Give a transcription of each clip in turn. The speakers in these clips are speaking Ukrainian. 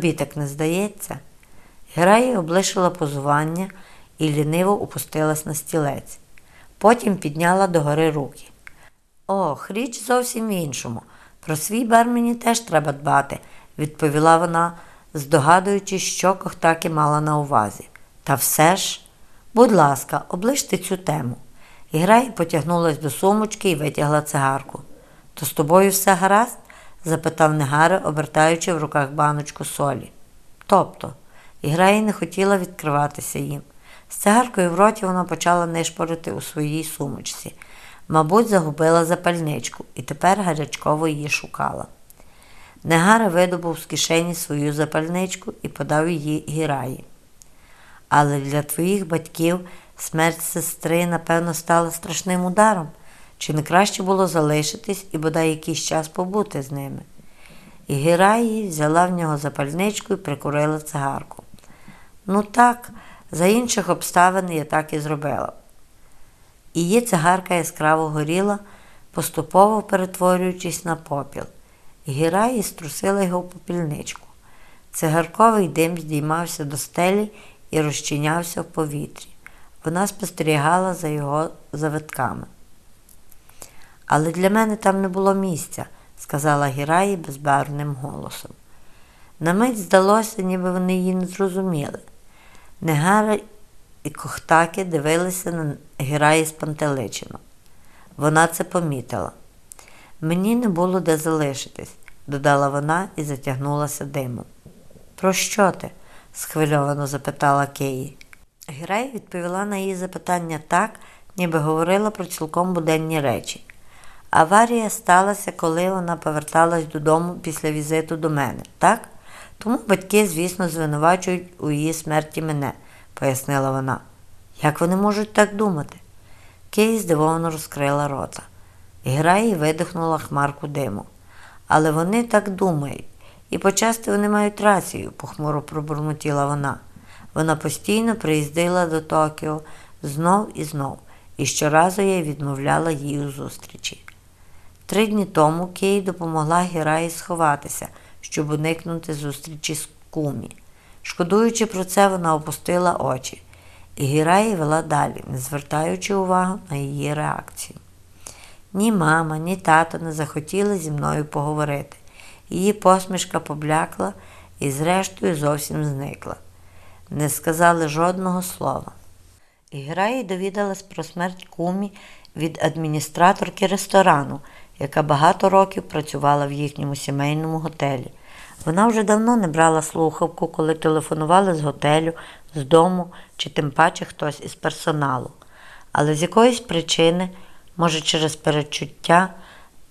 Тобі так не здається? Герає облишила позування і ліниво опустилась на стілець. Потім підняла догори руки. Ох, річ зовсім в іншому. Про свій бар мені теж треба дбати, відповіла вона, здогадуючись, що Кохтаки мала на увазі. Та все ж, будь ласка, оближте цю тему. І Грай потягнулась до сумочки і витягла цигарку. То з тобою все гаразд? Запитав Негари, обертаючи в руках баночку солі. Тобто, і Грай не хотіла відкриватися їм. З цигаркою в роті вона почала нишпорити у своїй сумочці. Мабуть, загубила запальничку і тепер гарячково її шукала. Негара видобув з кишені свою запальничку і подав її гіраї. Але для твоїх батьків смерть сестри, напевно, стала страшним ударом. Чи не краще було залишитись і бодай якийсь час побути з ними? І Гіраї взяла в нього запальничку і прикурила цигарку. Ну так, за інших обставин я так і зробила. Її цигарка яскраво горіла, поступово перетворюючись на попіл. Гіраї струсила його в попільничку. Цигарковий дим здіймався до стелі і розчинявся в повітрі. Вона спостерігала за його завитками. Але для мене там не було місця, сказала Гіраї безбарвним голосом. На мить здалося, ніби вони її не зрозуміли. Негара і Кохтаки дивилися на Гіраї спантеличено. Вона це помітила. Мені не було де залишитись, додала вона і затягнулася димом. Про що ти? схвильовано запитала Кеї. Гірай відповіла на її запитання так, ніби говорила про цілком буденні речі. Аварія сталася, коли вона поверталась додому після візиту до мене, так? Тому батьки, звісно, звинувачують у її смерті мене, пояснила вона. Як вони можуть так думати? Кей здивовано розкрила рота. Грай видихнула хмарку диму. Але вони так думають, і почасти вони мають рацію, похмуро пробурмотіла вона. Вона постійно приїздила до Токіо знов і знов, і щоразу я відмовляла їй у зустрічі. Три дні тому Кей допомогла Гіраї сховатися, щоб уникнути зустрічі з кумі. Шкодуючи про це, вона опустила очі, і Гіраї вела далі, не звертаючи увагу на її реакцію. Ні мама, ні тато не захотіли зі мною поговорити. Її посмішка поблякла і, зрештою, зовсім зникла. Не сказали жодного слова. Гіраї довідалась про смерть кумі від адміністраторки ресторану, яка багато років працювала в їхньому сімейному готелі. Вона вже давно не брала слухавку, коли телефонували з готелю, з дому чи тим паче хтось із персоналу. Але з якоїсь причини, може, через перечуття,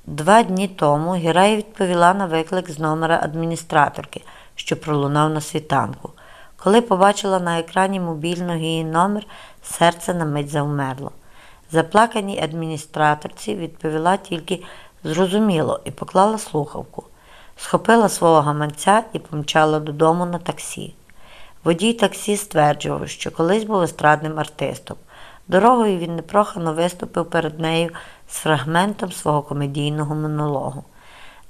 два дні тому Гірай відповіла на виклик з номера адміністраторки, що пролунав на світанку. Коли побачила на екрані мобільного її номер, серце на мить завмерло. Заплаканій адміністраторці відповіла тільки зрозуміло і поклала слухавку. Схопила свого гаманця і помчала додому на таксі. Водій таксі стверджував, що колись був естрадним артистом. Дорогою він непрохано виступив перед нею з фрагментом свого комедійного монологу.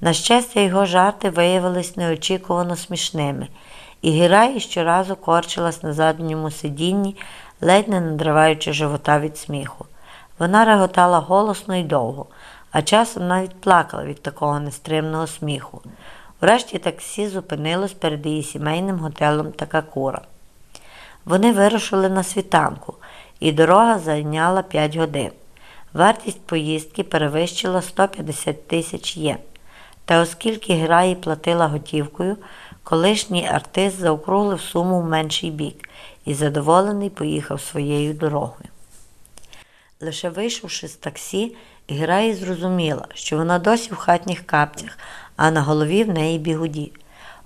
На щастя, його жарти виявились неочікувано смішними, і Гірай щоразу корчилась на задньому сидінні, ледь не надриваючи живота від сміху. Вона реготала голосно і довго, а часом навіть плакала від такого нестримного сміху. Врешті таксі зупинилось перед її сімейним готелем Такакура. Вони вирушили на світанку, і дорога зайняла 5 годин. Вартість поїздки перевищила 150 тисяч єн. Та оскільки Граї платила готівкою, колишній артист заокруглив суму в менший бік і задоволений поїхав своєю дорогою. Лише вийшовши з таксі, Гіраї зрозуміла, що вона досі в хатніх капцях, а на голові в неї бігуді.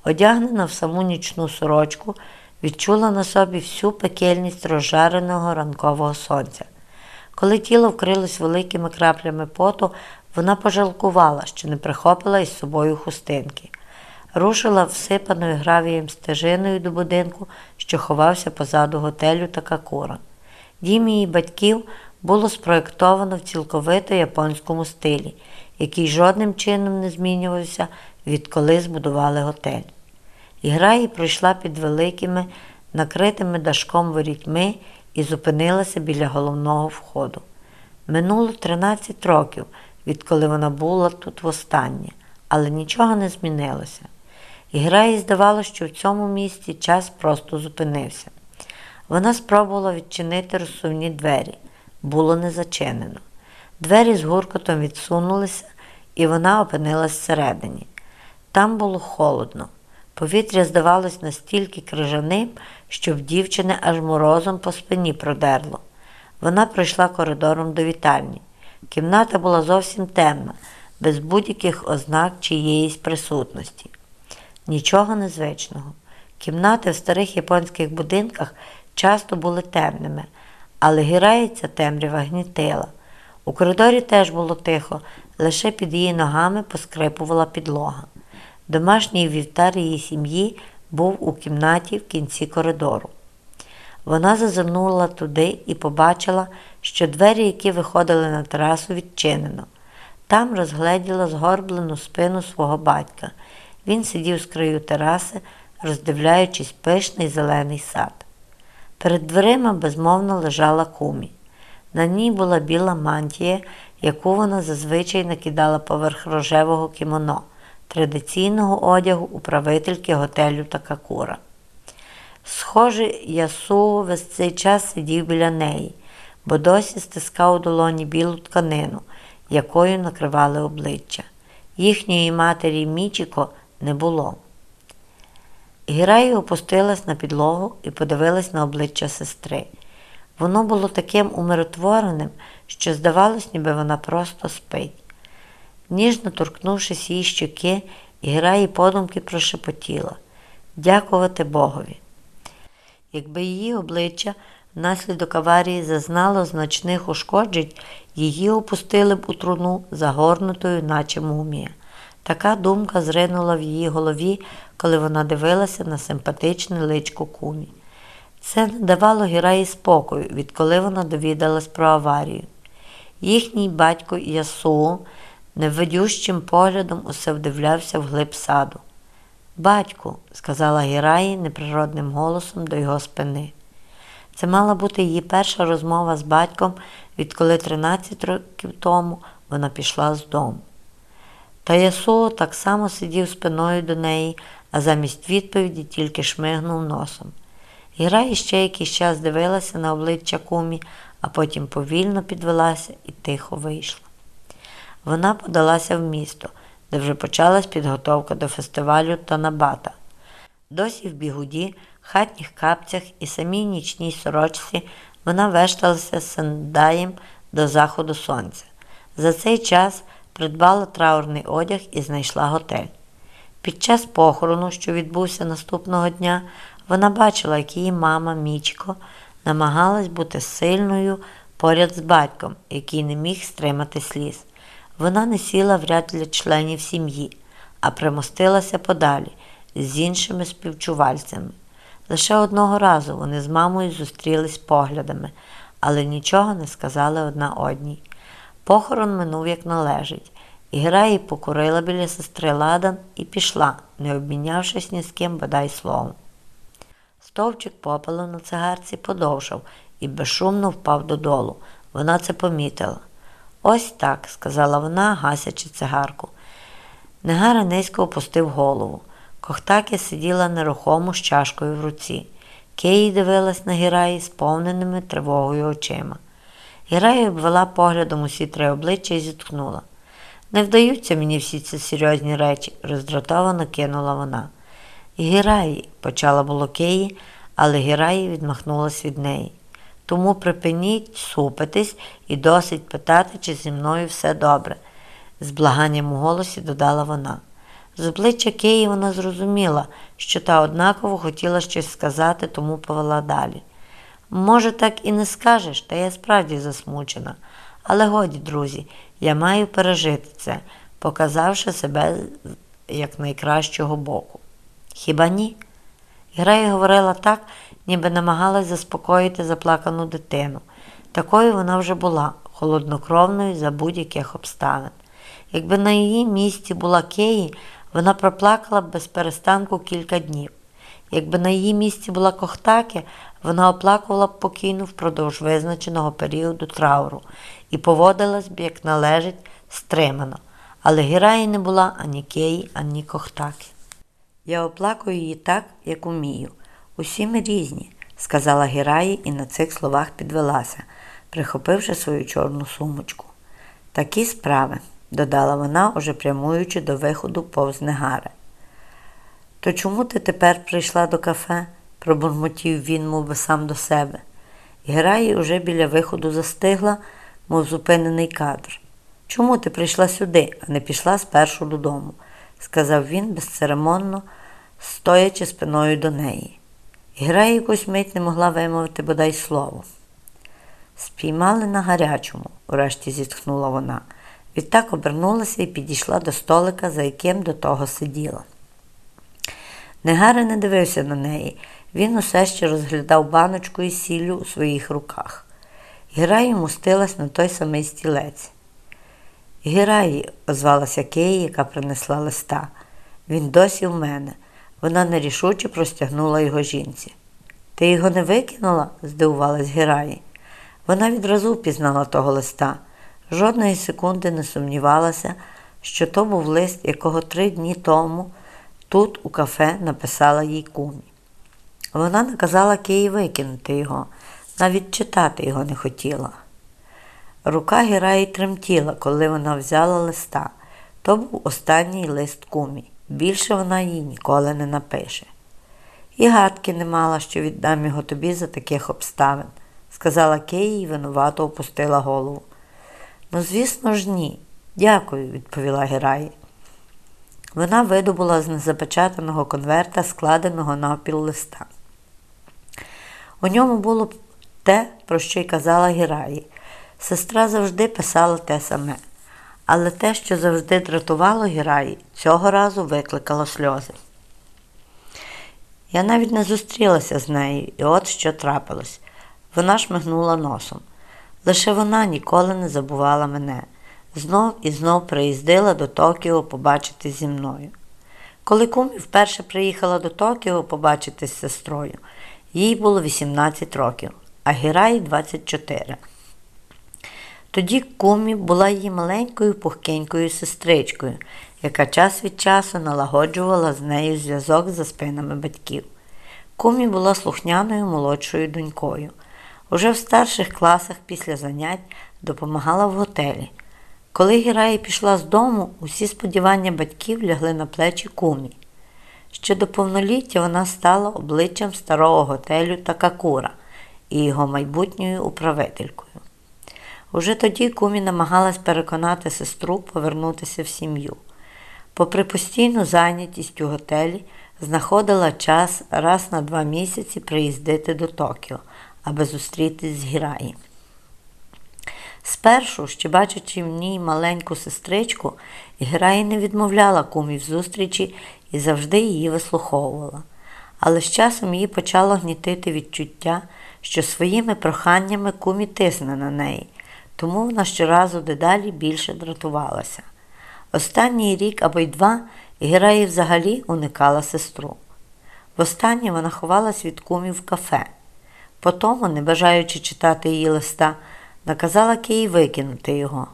Одягнена в саму нічну сорочку, відчула на собі всю пекельність розжареного ранкового сонця. Коли тіло вкрилось великими краплями поту, вона пожалкувала, що не прихопила із собою хустинки. Рушила всипаною гравієм стежиною до будинку, що ховався позаду готелю Такакура. Дім її батьків було спроєктовано в цілковито японському стилі, який жодним чином не змінювався, відколи збудували готель. І Граї пройшла під великими, накритими дашком ворітьми і зупинилася біля головного входу. Минуло 13 років, відколи вона була тут востаннє, але нічого не змінилося. І Граї здавалося, що в цьому місці час просто зупинився. Вона спробувала відчинити розсувні двері. Було не зачинено. Двері з гуркотом відсунулися, і вона опинилась всередині. Там було холодно. Повітря здавалось настільки крижаним, що в дівчини аж морозом по спині продерло. Вона пройшла коридором до вітальні. Кімната була зовсім темна, без будь-яких ознак чиєїсь присутності. Нічого незвичного. Кімнати в старих японських будинках часто були темними, але гіраїця темрява гнітила. У коридорі теж було тихо, лише під її ногами поскрипувала підлога. Домашній вівтар її сім'ї був у кімнаті в кінці коридору. Вона зазирнула туди і побачила, що двері, які виходили на терасу, відчинено. Там розгледіла згорблену спину свого батька. Він сидів з краю тераси, роздивляючись пишний зелений сад. Перед дверима безмовно лежала кумі. На ній була біла мантія, яку вона зазвичай накидала поверх рожевого кімоно, традиційного одягу управительки готелю Такакура. Схоже, Ясуо весь цей час сидів біля неї, бо досі стискав у долоні білу тканину, якою накривали обличчя. Їхньої матері Мічіко не було. Гіраї опустилась на підлогу і подивилась на обличчя сестри. Воно було таким умиротвореним, що здавалось, ніби вона просто спить. Ніжно торкнувшись її щоки, Гіраї подумки прошепотіла дякувати Богові. Якби її обличчя внаслідок аварії зазнало значних ушкоджень, її опустили б у труну, загорнутою, наче мумія. Така думка зринула в її голові, коли вона дивилася на симпатичне личко кумі. Це не давало Гіраї спокою, відколи вона довідалась про аварію. Їхній батько Ясуо невидющим поглядом усе вдивлявся в глиб саду. Батьку, сказала Гіраї неприродним голосом до його спини. Це мала бути її перша розмова з батьком, відколи 13 років тому вона пішла з дому. Та Ясуо так само сидів спиною до неї, а замість відповіді тільки шмигнув носом. Гіра ще якийсь час дивилася на обличчя кумі, а потім повільно підвелася і тихо вийшла. Вона подалася в місто, де вже почалась підготовка до фестивалю Танабата. Досі в бігуді, хатніх капцях і самій нічній сорочці вона вешталася з сандаєм до заходу сонця. За цей час придбала траурний одяг і знайшла готель. Під час похорону, що відбувся наступного дня, вона бачила, як її мама Мічко намагалась бути сильною поряд з батьком, який не міг стримати сліз. Вона не сіла в ряд для членів сім'ї, а примостилася подалі з іншими співчувальцями. Лише одного разу вони з мамою зустрілись поглядами, але нічого не сказали одна одній. Похорон минув як належить, і Граї покурила біля сестри Ладан і пішла, не обмінявшись ні з ким бодай словом. Стовчик попелу на цигарці подовжав і безшумно впав додолу. Вона це помітила. Ось так, сказала вона, гасячи цигарку. Негара низько опустив голову. Кохтаки сиділа нерухомо з чашкою в руці. Кеї дивилась на Гіраї сповненими тривогою очима. Гіраї обвела поглядом усі три обличчя і зітхнула. Не вдаються мені всі ці серйозні речі, роздратовано кинула вона. Гіраї, почала було Кеї, але Гіраї відмахнулась від неї. Тому припиніть супитись і досить питати, чи зі мною все добре, з благанням у голосі додала вона. З обличчя Кеї вона зрозуміла, що та однаково хотіла щось сказати, тому повела далі. Може, так і не скажеш, та я справді засмучена. Але годі, друзі, я маю пережити це, показавши себе як найкращого боку. Хіба ні? Грея говорила так, ніби намагалась заспокоїти заплакану дитину. Такою вона вже була, холоднокровною за будь-яких обставин. Якби на її місці була Кеї, вона проплакала б без перестанку кілька днів. Якби на її місці була Кохтаки, вона оплакувала покійну впродовж визначеного періоду трауру і поводилась б, як належить, стримано. Але Гіраї не була ані Кеї, ані Кохтаки. Я оплакую її так, як умію. Усі ми різні, сказала Гіраї і на цих словах підвелася, прихопивши свою чорну сумочку. Такі справи, додала вона, уже прямуючи до виходу повз Негари. То чому ти тепер прийшла до кафе? Пробурмотів він, мов би сам до себе. Гераї уже біля виходу застигла, мов зупинений кадр. Чому ти прийшла сюди, а не пішла спершу додому? сказав він безцеремонно, стоячи спиною до неї. Герая якусь мить не могла вимовити бодай слово. Спіймали на гарячому, урешті зітхнула вона. Відтак обернулася і підійшла до столика, за яким до того сиділа. Негари не дивився на неї, він усе ще розглядав баночку із сіллю у своїх руках. Герай мустилась на той самий стілець. Гіраї, озвалася Кеї, яка принесла листа. Він досі в мене. Вона нерішуче простягнула його жінці. Ти його не викинула? здивувалась Гераї. Вона відразу впізнала того листа. Жодної секунди не сумнівалася, що то був лист, якого три дні тому тут, у кафе, написала їй кумі. Вона наказала Киї викинути його, навіть читати його не хотіла. Рука Гераї тремтіла, коли вона взяла листа. То був останній лист кумі. Більше вона їй ніколи не напише. І гадки не мала, що віддам його тобі за таких обставин, сказала Кеї і винувато опустила голову. Ну, звісно ж, ні. Дякую, відповіла Гераї. Вона видобула з незапечатаного конверта, складеного навпіл листа. У ньому було те, про що й казала Гераї. Сестра завжди писала те саме, але те, що завжди дратувало Гіраї, цього разу викликало сльози. Я навіть не зустрілася з нею, і от що трапилось. Вона шмигнула носом. Лише вона ніколи не забувала мене. Знов і знов приїздила до Токіо побачити зі мною. Коли кумі вперше приїхала до Токіо побачити з сестрою, їй було 18 років, а Гіраї 24. Тоді кумі була її маленькою пухкенькою сестричкою, яка час від часу налагоджувала з нею зв'язок за спинами батьків. Кумі була слухняною молодшою донькою. Уже в старших класах після занять допомагала в готелі. Коли Гіраї пішла з дому, усі сподівання батьків лягли на плечі кумі. Ще до повноліття вона стала обличчям старого готелю Такакура і його майбутньою управителькою. Уже тоді кумі намагалась переконати сестру повернутися в сім'ю. Попри постійну зайнятість у готелі, знаходила час раз на два місяці приїздити до Токіо, аби зустрітись з Гіраї. Спершу, ще бачачи в ній маленьку сестричку, Гіраї не відмовляла кумі в зустрічі і завжди її вислуховувала. Але з часом її почало гнітити відчуття, що своїми проханнями кумі тисне на неї тому вона щоразу дедалі більше дратувалася. Останній рік або й два Гераї взагалі уникала сестру. Востаннє вона ховалась від кумів в кафе. Потому, не бажаючи читати її листа, наказала Киї викинути його.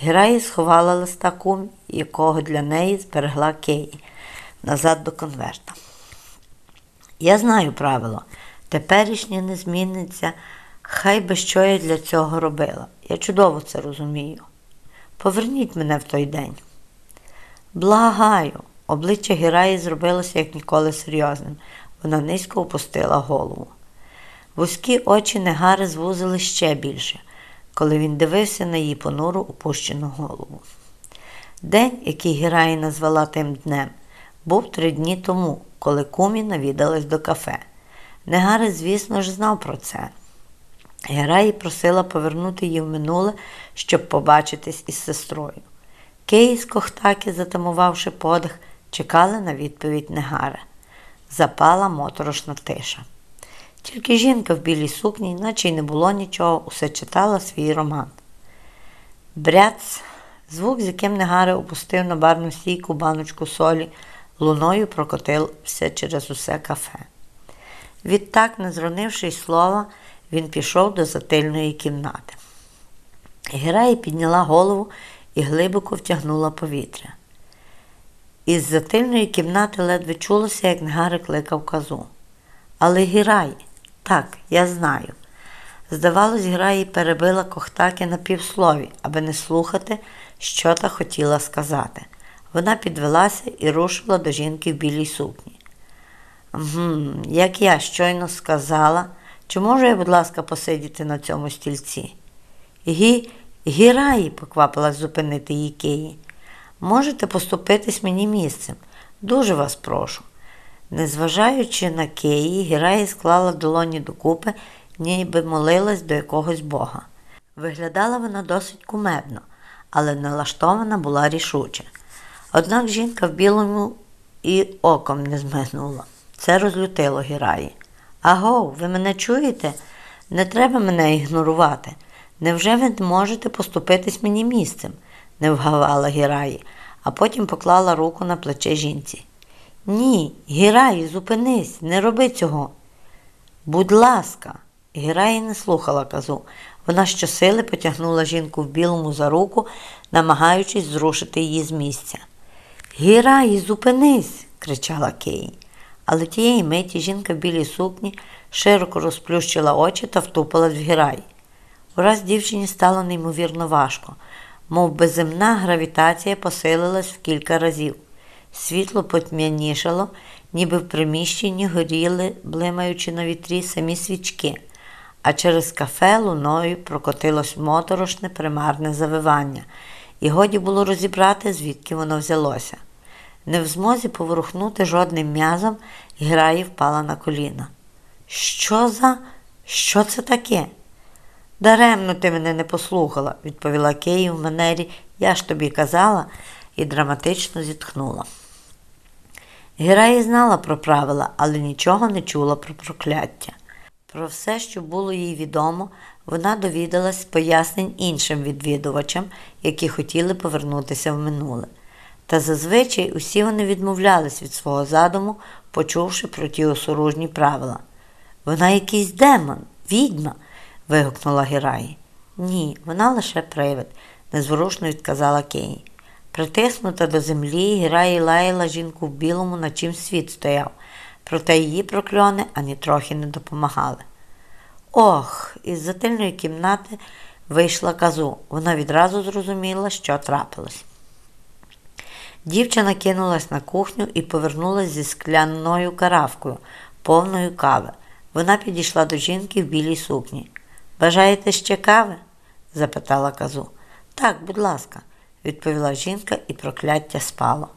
Гераї сховала листа кум, якого для неї зберегла Киї, назад до конверта. Я знаю правило, теперішнє не зміниться. Хай би що я для цього робила. Я чудово це розумію. Поверніть мене в той день. Благаю, обличчя Гіраї зробилося як ніколи серйозним. Вона низько опустила голову. Вузькі очі Негари звузили ще більше, коли він дивився на її понуру опущену голову. День, який Гіраї назвала тим днем, був три дні тому, коли кумі навідалась до кафе. Негари, звісно ж, знав про це. Гераї просила повернути її в минуле, щоб побачитись із сестрою. Кей з Кохтаки, затамувавши подих, чекали на відповідь Негара. Запала моторошна тиша. Тільки жінка в білій сукні, наче й не було нічого, усе читала свій роман. Бряц Звук, з яким Негари опустив на барну стійку баночку солі, луною прокотився через усе кафе. Відтак, не зронивши слова, він пішов до затильної кімнати. Гераї підняла голову і глибоко втягнула повітря. Із затильної кімнати ледве чулося, як Негари кликав казу. Але Гірай, так, я знаю. Здавалось, Граї перебила кохтаки на півслові, аби не слухати, що та хотіла сказати. Вона підвелася і рушила до жінки в білій сукні. «Гм, Як я щойно сказала, чи можу я, будь ласка, посидіти на цьому стільці? Гі, Гіраї, поквапилась зупинити її Киї. Можете поступитись мені місцем. Дуже вас прошу. Незважаючи на Кеї, Гіраї склала долоні докупи, ніби молилась до якогось бога. Виглядала вона досить кумедно, але налаштована була рішуче. Однак жінка в білому і оком не змигнула. Це розлютило Гіраї. Аго, ви мене чуєте? Не треба мене ігнорувати. Невже ви не можете поступитись мені місцем? не вгавала Гіраї, а потім поклала руку на плече жінці. Ні, Гіраї, зупинись, не роби цього. Будь ласка, Гіраї не слухала казу. Вона щосили потягнула жінку в білому за руку, намагаючись зрушити її з місця. Гіраї, зупинись, кричала Кеї. Але тієї миті жінка в білій сукні широко розплющила очі та втупилась в Гіраї. Ураз дівчині стало неймовірно важко, мов безземна гравітація посилилась в кілька разів. Світло потьмянішало, ніби в приміщенні горіли, блимаючи на вітрі самі свічки, а через кафе луною прокотилось моторошне примарне завивання, і годі було розібрати, звідки воно взялося. Не в змозі поворухнути жодним м'язом, Граї впала на коліна. Що за? Що це таке? Даремно ти мене не послухала, відповіла Київ в манері, я ж тобі казала, і драматично зітхнула. Гераї знала про правила, але нічого не чула про прокляття. Про все, що було їй відомо, вона довідалась пояснень іншим відвідувачам, які хотіли повернутися в минуле. Та зазвичай усі вони відмовлялись від свого задуму, почувши про ті осоружні правила. Вона якийсь демон, відьма. вигукнула Гераї. Ні, вона лише привид, незворушно відказала Кені. Притиснута до землі, Гераї лаяла жінку в білому, на чим світ стояв, проте її прокльони ані трохи не допомагали. Ох, із затильної кімнати вийшла казу. Вона відразу зрозуміла, що трапилось. Дівчина кинулась на кухню і повернулась зі скляною каравкою, повною кави. Вона підійшла до жінки в білій сукні. Бажаєте ще кави? запитала казу. Так, будь ласка, відповіла жінка, і прокляття спало.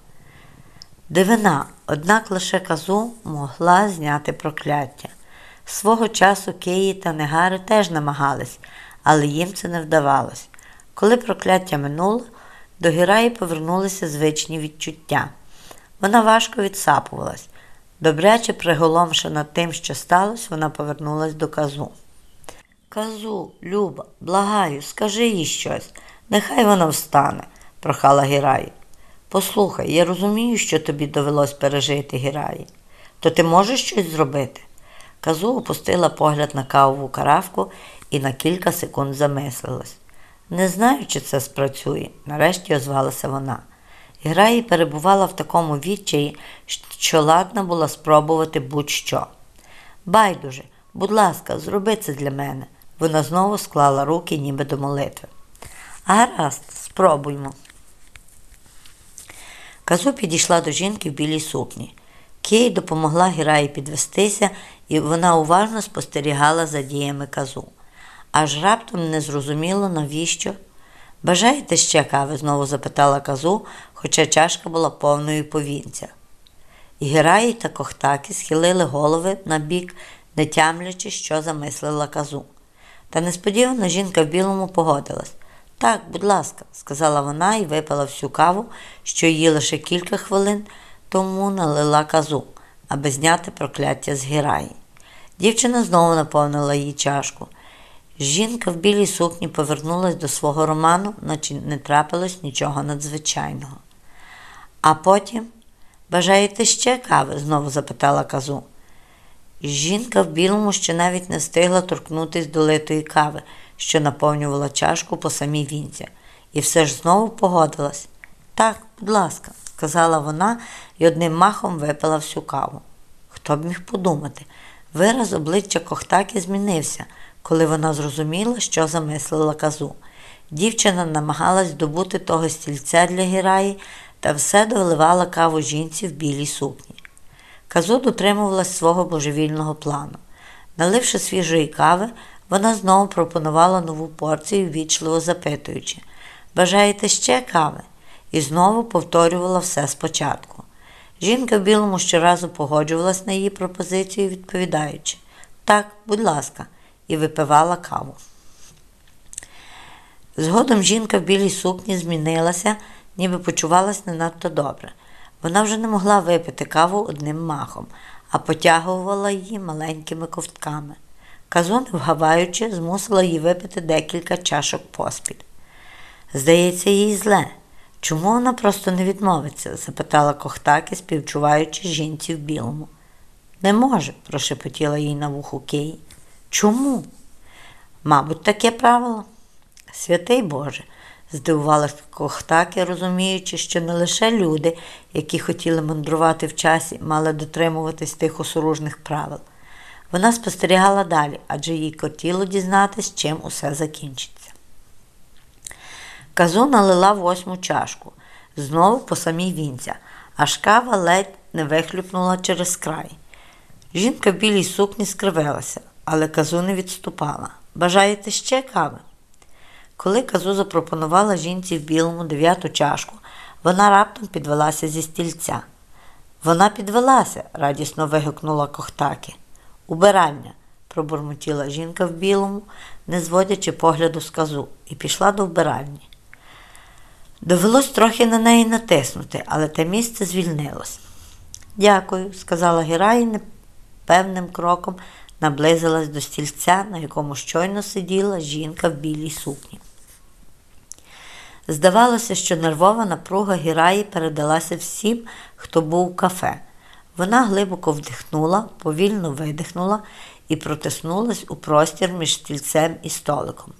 Дивина, однак лише казу могла зняти прокляття. Свого часу Киї та Негари теж намагались, але їм це не вдавалось. Коли прокляття минуло, до Гіраї повернулися звичні відчуття. Вона важко відсапувалась. Добряче приголомшена тим, що сталося, вона повернулась до казу. Казу, Люба, благаю, скажи їй щось, нехай вона встане, прохала Гіраї. Послухай, я розумію, що тобі довелось пережити Гіраї. То ти можеш щось зробити? Казу опустила погляд на кавову каравку і на кілька секунд замислилась. Не знаю, чи це спрацює, нарешті озвалася вона. Граї перебувала в такому відчаї, що ладна була спробувати будь-що. Байдуже, будь ласка, зроби це для мене. Вона знову склала руки, ніби до молитви. Гаразд, спробуймо. Казу підійшла до жінки в білій сукні. Кей допомогла Гіраї підвестися, і вона уважно спостерігала за діями казу. Аж раптом не зрозуміло, навіщо. Бажаєте ще кави? знову запитала казу, хоча чашка була повною повінця. І Гераї та Кохтаки схилили голови на бік, не тямлячи, що замислила казу. Та несподівано жінка в білому погодилась. Так, будь ласка, сказала вона і випила всю каву, що її лише кілька хвилин тому налила казу, аби зняти прокляття з Гіраї. Дівчина знову наповнила її чашку. Жінка в білій сукні повернулась до свого роману, наче не трапилось нічого надзвичайного. А потім бажаєте ще кави? знову запитала казу. Жінка в білому ще навіть не встигла торкнутись до литої кави, що наповнювала чашку по самій вінці, і все ж знову погодилась. Так, будь ласка, сказала вона і одним махом випила всю каву. Хто б міг подумати? Вираз обличчя Кохтаки змінився, коли вона зрозуміла, що замислила казу. Дівчина намагалась добути того стільця для гіраї та все доливала каву жінці в білій сукні. Казу дотримувалась свого божевільного плану. Наливши свіжої кави, вона знову пропонувала нову порцію, ввічливо запитуючи Бажаєте ще кави? І знову повторювала все спочатку. Жінка в білому щоразу погоджувалась на її пропозицію, відповідаючи Так, будь ласка, і випивала каву. Згодом жінка в білій сукні змінилася, ніби почувалась не надто добре. Вона вже не могла випити каву одним махом, а потягувала її маленькими ковтками. Казу, не вгаваючи, змусила її випити декілька чашок поспіль. Здається, їй зле. Чому вона просто не відмовиться? запитала Кохтаки, співчуваючи жінці в білому. Не може, прошепотіла їй на вуху Кей. Чому? Мабуть, таке правило. Святий Боже, здивувалась Кохтаки, розуміючи, що не лише люди, які хотіли мандрувати в часі, мали дотримуватись тих осоружних правил. Вона спостерігала далі, адже їй хотіло дізнатись, чим усе закінчиться. Казу налила восьму чашку, знову по самій вінця, аж кава ледь не вихлюпнула через край. Жінка в білій сукні скривилася, але казу не відступала. Бажаєте ще кави? Коли казу запропонувала жінці в білому дев'яту чашку, вона раптом підвелася зі стільця. Вона підвелася, радісно вигукнула Кохтаки. Убирання, пробурмотіла жінка в білому, не зводячи погляду з казу, і пішла до вбиральні. Довелось трохи на неї натиснути, але те місце звільнилось. Дякую, сказала Гіра і непевним кроком наблизилась до стільця, на якому щойно сиділа жінка в білій сукні. Здавалося, що нервова напруга Гіраї передалася всім, хто був у кафе. Вона глибоко вдихнула, повільно видихнула і протиснулась у простір між стільцем і столиком.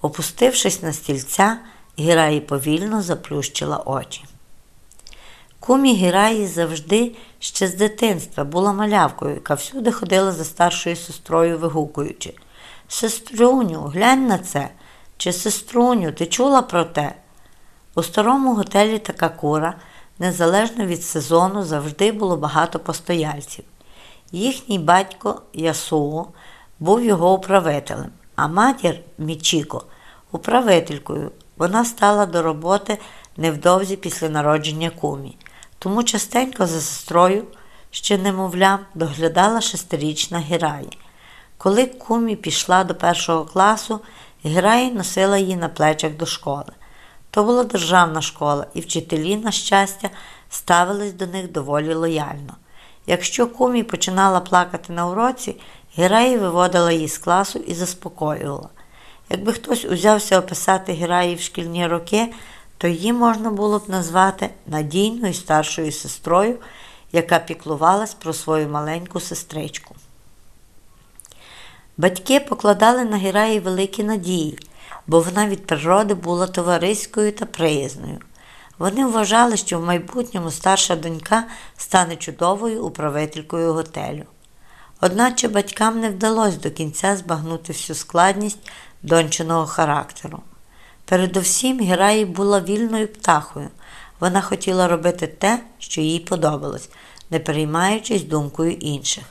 Опустившись на стільця, Гіраї повільно заплющила очі. Кумі Гіраї завжди ще з дитинства була малявкою, яка всюди ходила за старшою сестрою, вигукуючи Сеструню, глянь на це. Чи сеструню, ти чула про те? У старому готелі Такакура, незалежно від сезону, завжди було багато постояльців. Їхній батько Ясуо був його управителем, а матір Мічіко управителькою. Вона стала до роботи невдовзі після народження кумі, тому частенько за сестрою, ще немовлям, доглядала шестирічна Гіраї. Коли кумі пішла до першого класу, Гіраї носила її на плечах до школи. То була державна школа, і вчителі, на щастя, ставились до них доволі лояльно. Якщо кумі починала плакати на уроці, Гіраї виводила її з класу і заспокоювала. Якби хтось узявся описати Гіраї в шкільні роки, то її можна було б назвати надійною старшою сестрою, яка піклувалась про свою маленьку сестричку. Батьки покладали на Гіраї великі надії, бо вона від природи була товариською та приязною. Вони вважали, що в майбутньому старша донька стане чудовою управителькою готелю. Одначе батькам не вдалося до кінця збагнути всю складність дончиного характеру. Передовсім Гіраї була вільною птахою. Вона хотіла робити те, що їй подобалось, не переймаючись думкою інших.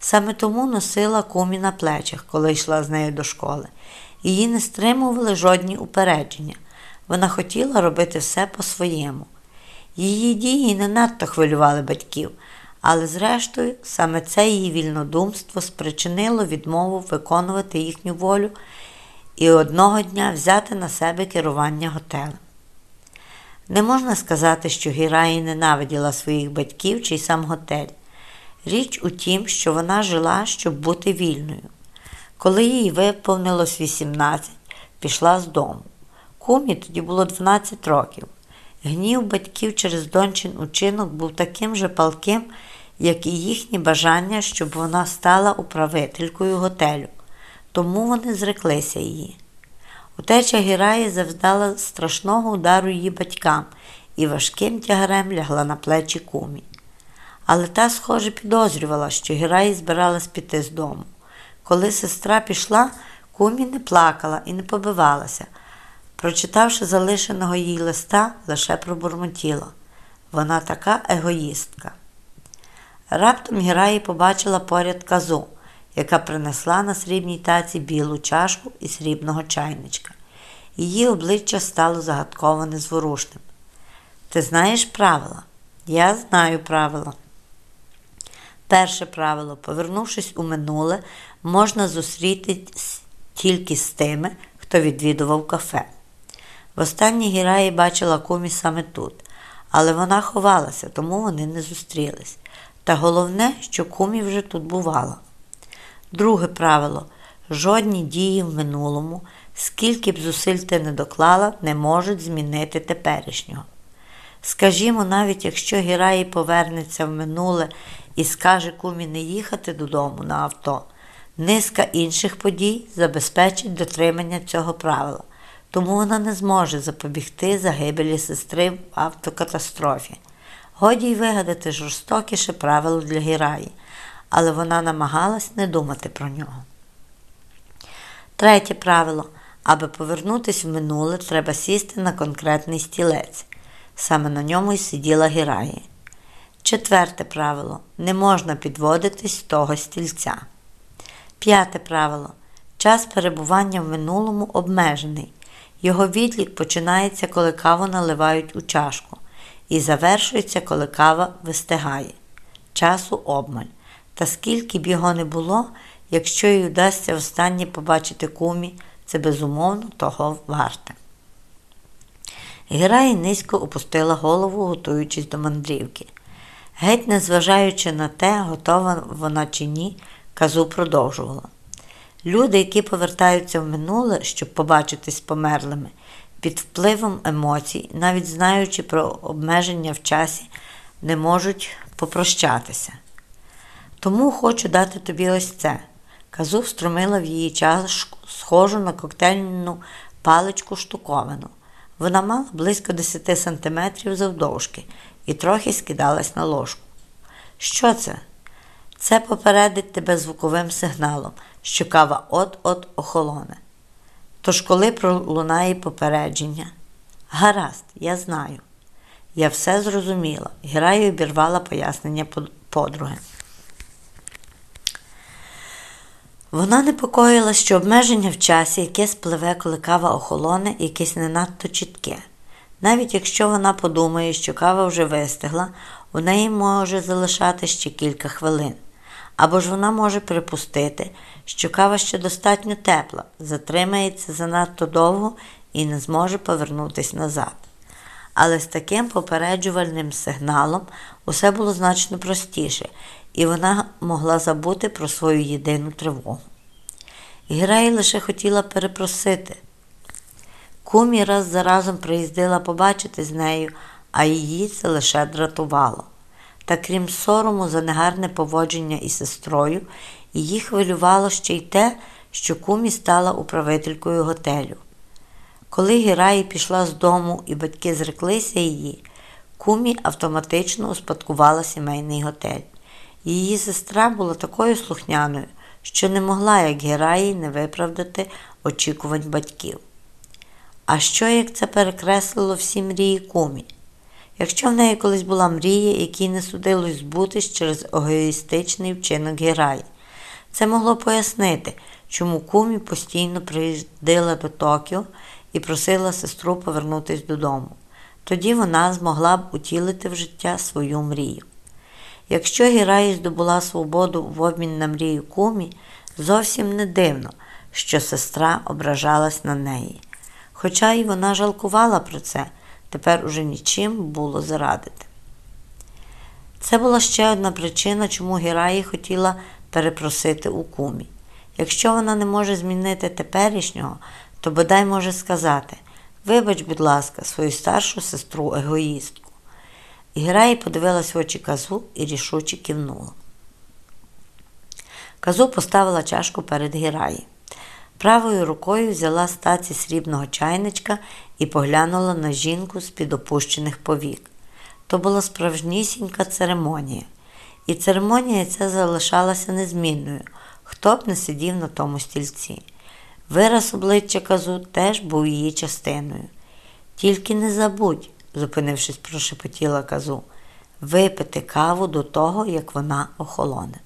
Саме тому носила кумі на плечах, коли йшла з нею до школи. Її не стримували жодні упередження. Вона хотіла робити все по-своєму. Її дії не надто хвилювали батьків, але, зрештою, саме це її вільнодумство спричинило відмову виконувати їхню волю і одного дня взяти на себе керування готелем. Не можна сказати, що Гіраї ненавиділа своїх батьків чи сам готель. Річ у тім, що вона жила, щоб бути вільною. Коли їй виповнилось 18, пішла з дому. Кумі тоді було 12 років. Гнів батьків через дончин учинок був таким же палким, як і їхні бажання, щоб вона стала управителькою готелю. Тому вони зреклися її. Утеча Гіраї завдала страшного удару її батькам і важким тягарем лягла на плечі кумі. Але та, схоже, підозрювала, що Гіраї збиралась піти з дому. Коли сестра пішла, кумі не плакала і не побивалася. Прочитавши залишеного їй листа, лише пробурмотіла. Вона така егоїстка. Раптом Гіраї побачила поряд казу, яка принесла на срібній таці білу чашку і срібного чайничка. Її обличчя стало загадково незворушним. Ти знаєш правила? Я знаю правила. Перше правило, повернувшись у минуле, можна зустрітись тільки з тими, хто відвідував кафе. Востаннє Гіраї бачила кумі саме тут, але вона ховалася, тому вони не зустрілись. Та головне, що кумі вже тут бувала. Друге правило жодні дії в минулому, скільки б зусиль ти не доклала, не можуть змінити теперішнього. Скажімо, навіть якщо Гіраї повернеться в минуле і скаже кумі не їхати додому на авто, низка інших подій забезпечить дотримання цього правила, тому вона не зможе запобігти загибелі сестри в автокатастрофі. Годі й вигадати жорстокіше правило для Гіраї, але вона намагалась не думати про нього. Третє правило. Аби повернутися в минуле, треба сісти на конкретний стілець. Саме на ньому й сиділа Гіраї. Четверте правило. Не можна підводитись з того стільця. П'яте правило. Час перебування в минулому обмежений. Його відлік починається, коли каву наливають у чашку, і завершується, коли кава вистигає. Часу обмаль. Та скільки б його не було, якщо їй вдасться останнє побачити кумі, це безумовно того варте. Герай низько опустила голову, готуючись до мандрівки. Геть, незважаючи на те, готова вона чи ні, казу продовжувала. Люди, які повертаються в минуле, щоб побачитись померлими, під впливом емоцій, навіть знаючи про обмеження в часі, не можуть попрощатися. Тому хочу дати тобі ось це. Казу встромила в її чашку, схожу на коктейльну паличку штуковину. Вона мала близько 10 сантиметрів завдовжки і трохи скидалась на ложку. Що це? Це попередить тебе звуковим сигналом, що кава от-от охолоне. Тож, коли пролунає попередження, гаразд, я знаю. Я все зрозуміла. Гераю обірвала пояснення подруги. Вона непокоїла, що обмеження в часі, яке спливе, коли кава охолоне, якесь не надто чітке. Навіть якщо вона подумає, що кава вже вистигла, у неї може залишати ще кілька хвилин. Або ж вона може припустити, що кава ще достатньо тепла, затримається занадто довго і не зможе повернутися назад. Але з таким попереджувальним сигналом усе було значно простіше, і вона могла забути про свою єдину тривогу. Гірай лише хотіла перепросити. Кумі раз за разом приїздила побачити з нею, а її це лише дратувало. Та крім сорому за негарне поводження із сестрою, її хвилювало ще й те, що кумі стала управителькою готелю. Коли Гіраї пішла з дому і батьки зреклися її, кумі автоматично успадкувала сімейний готель. Її сестра була такою слухняною, що не могла, як Гераї, не виправдати очікувань батьків. А що як це перекреслило всі мрії кумі? Якщо в неї колись була мрія, якій не судилось збутись через егоїстичний вчинок Гераї, це могло пояснити, чому кумі постійно приїздила до Токіо і просила сестру повернутися додому. Тоді вона змогла б утілити в життя свою мрію. Якщо Гіраї здобула свободу в обмін на мрію кумі, зовсім не дивно, що сестра ображалась на неї. Хоча й вона жалкувала про це, тепер уже нічим було зарадити. Це була ще одна причина, чому Гіраї хотіла перепросити у кумі. Якщо вона не може змінити теперішнього, то бодай може сказати Вибач, будь ласка, свою старшу сестру егоїстку. І подивилась в очі казу і рішуче кивнула. Казу поставила чашку перед Гераї. Правою рукою взяла з таці срібного чайничка і поглянула на жінку з під опущених повік. То була справжнісінька церемонія. І церемонія ця залишалася незмінною, хто б не сидів на тому стільці. Вираз обличчя казу теж був її частиною. Тільки не забудь, зупинившись, прошепотіла казу, випити каву до того, як вона охолоне.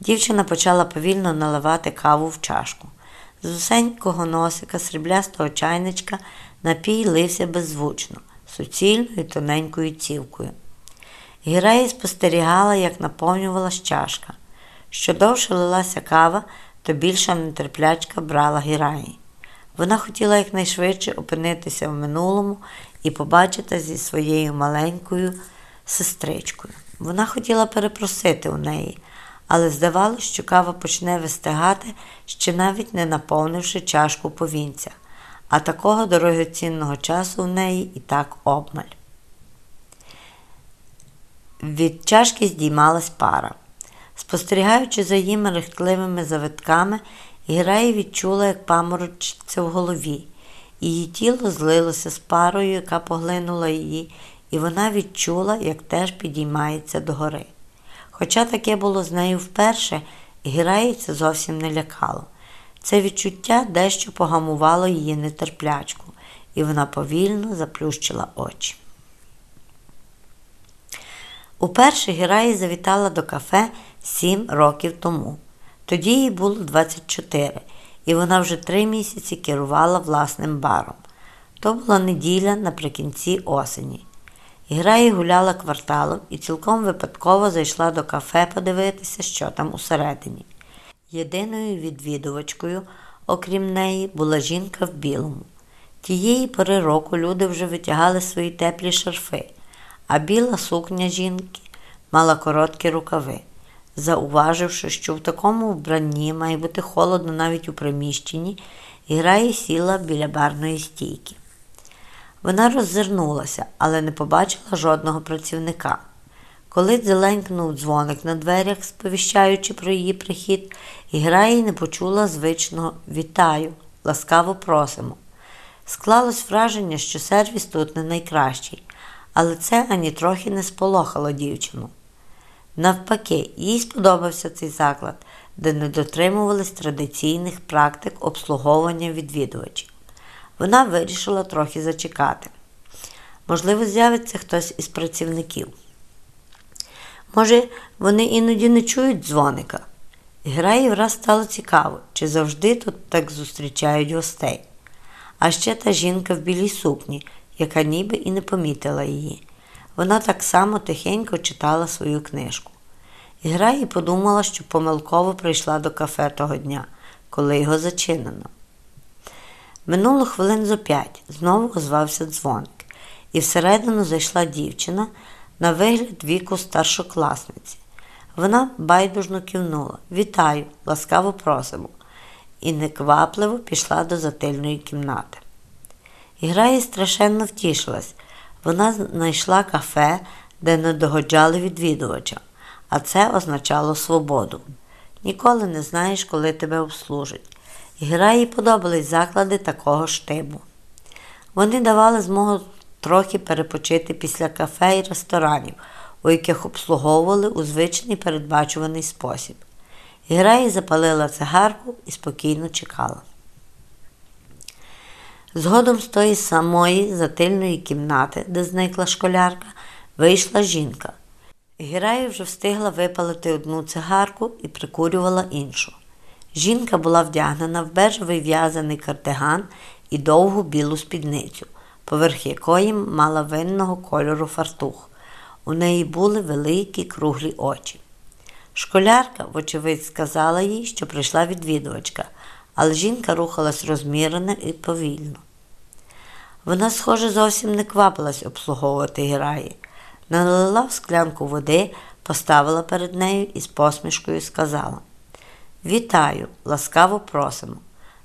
Дівчина почала повільно наливати каву в чашку. З усенького носика сріблястого чайничка напій лився беззвучно, суцільною тоненькою цівкою. Гіреї спостерігала, як наповнювалась чашка. Що довше лилася кава, то більша нетерплячка брала Гіраї. Вона хотіла якнайшвидше опинитися в минулому і побачити зі своєю маленькою сестричкою. Вона хотіла перепросити у неї, але здавалося, що кава почне вистигати, ще навіть не наповнивши чашку повінця, а такого дорогоцінного часу в неї і так обмаль. Від чашки здіймалась пара. Спостерігаючи за її мерехтливими завитками, Гірея відчула, як паморочиться в голові. Її тіло злилося з парою, яка поглинула її, і вона відчула, як теж підіймається догори. Хоча таке було з нею вперше, Гіреї це зовсім не лякало. Це відчуття дещо погамувало її нетерплячку, і вона повільно заплющила очі. Уперше Гіраї завітала до кафе сім років тому. Тоді їй було 24, і вона вже три місяці керувала власним баром. То була неділя наприкінці осені. Гіраї гуляла кварталом і цілком випадково зайшла до кафе подивитися, що там усередині. Єдиною відвідувачкою, окрім неї, була жінка в білому. Тієї пори року люди вже витягали свої теплі шарфи, а біла сукня жінки мала короткі рукави. Зауваживши, що в такому вбранні має бути холодно навіть у приміщенні, Грає сіла біля барної стійки. Вона роззирнулася, але не побачила жодного працівника. Коли зеленькнув дзвоник на дверях, сповіщаючи про її прихід, Грає не почула звичного Вітаю, ласкаво просимо. Склалось враження, що сервіс тут не найкращий, але це ані трохи не сполохало дівчину. Навпаки, їй сподобався цей заклад, де не дотримувались традиційних практик обслуговування відвідувачів. Вона вирішила трохи зачекати. Можливо, з'явиться хтось із працівників. Може, вони іноді не чують дзвоника. Граї враз стало цікаво, чи завжди тут так зустрічають гостей. А ще та жінка в білій сукні, яка ніби і не помітила її. Вона так само тихенько читала свою книжку. І Граї подумала, що помилково прийшла до кафе того дня, коли його зачинено. Минуло хвилин зо п'ять, знову озвався дзвоник, і всередину зайшла дівчина на вигляд віку старшокласниці. Вона байдужно кивнула Вітаю, ласкаво просимо, і неквапливо пішла до затильної кімнати. І Граї страшенно втішилась. Вона знайшла кафе, де не догоджали відвідувачам, а це означало свободу. Ніколи не знаєш, коли тебе обслужать. І Граї подобались заклади такого штибу. Вони давали змогу трохи перепочити після кафе і ресторанів, у яких обслуговували у звичний передбачуваний спосіб. Граї запалила цигарку і спокійно чекала. Згодом з тої самої затильної кімнати, де зникла школярка, вийшла жінка. Гіраю вже встигла випалити одну цигарку і прикурювала іншу. Жінка була вдягнена в бежевий в'язаний кардиган і довгу білу спідницю, поверх якої мала винного кольору фартух. У неї були великі круглі очі. Школярка, вочевидь, сказала їй, що прийшла відвідувачка, але жінка рухалась розмірено і повільно. Вона, схоже, зовсім не квапилась обслуговувати Гіраї. Налила в склянку води, поставила перед нею і з посмішкою сказала Вітаю, ласкаво просимо,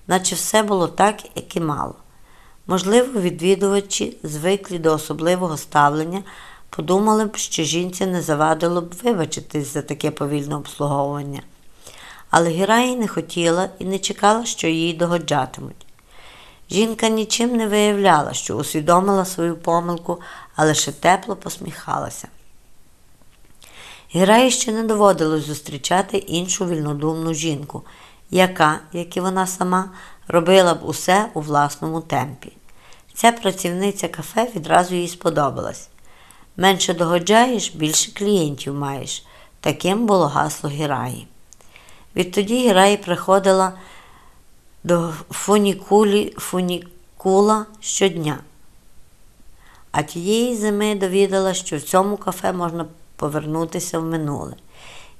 наче все було так, як і мало. Можливо, відвідувачі, звиклі до особливого ставлення, подумали б, що жінці не завадило б вибачитись за таке повільне обслуговування. Але Гіраї не хотіла і не чекала, що її догоджатимуть. Жінка нічим не виявляла, що усвідомила свою помилку, а лише тепло посміхалася. Гіраї ще не доводилось зустрічати іншу вільнодумну жінку, яка, як і вона сама, робила б усе у власному темпі. Ця працівниця кафе відразу їй сподобалась. Менше догоджаєш, більше клієнтів маєш. Таким було гасло Гіраї. Відтоді Гіраї приходила до фунікулі, фунікула щодня. А тієї зими довідала, що в цьому кафе можна повернутися в минуле.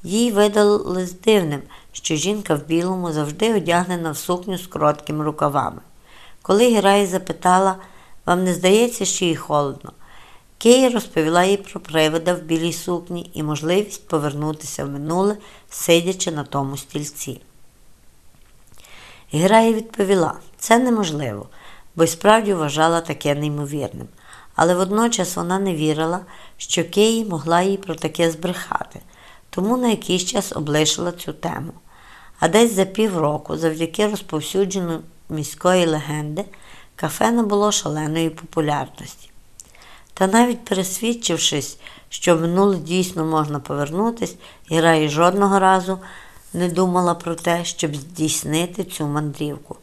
Їй видалось дивним, що жінка в білому завжди одягнена в сукню з короткими рукавами. Коли Гірай запитала, вам не здається, що їй холодно, Кея розповіла їй про привида в білій сукні і можливість повернутися в минуле, сидячи на тому стільці. Гірая відповіла, це неможливо, бо й справді вважала таке неймовірним. Але водночас вона не вірила, що Кеї могла їй про таке збрехати, тому на якийсь час облишила цю тему. А десь за півроку, завдяки розповсюдженню міської легенди, кафе набуло шаленої популярності. Та навіть пересвідчившись, що минуле дійсно можна повернутись, Гірай жодного разу не думала про те, щоб здійснити цю мандрівку.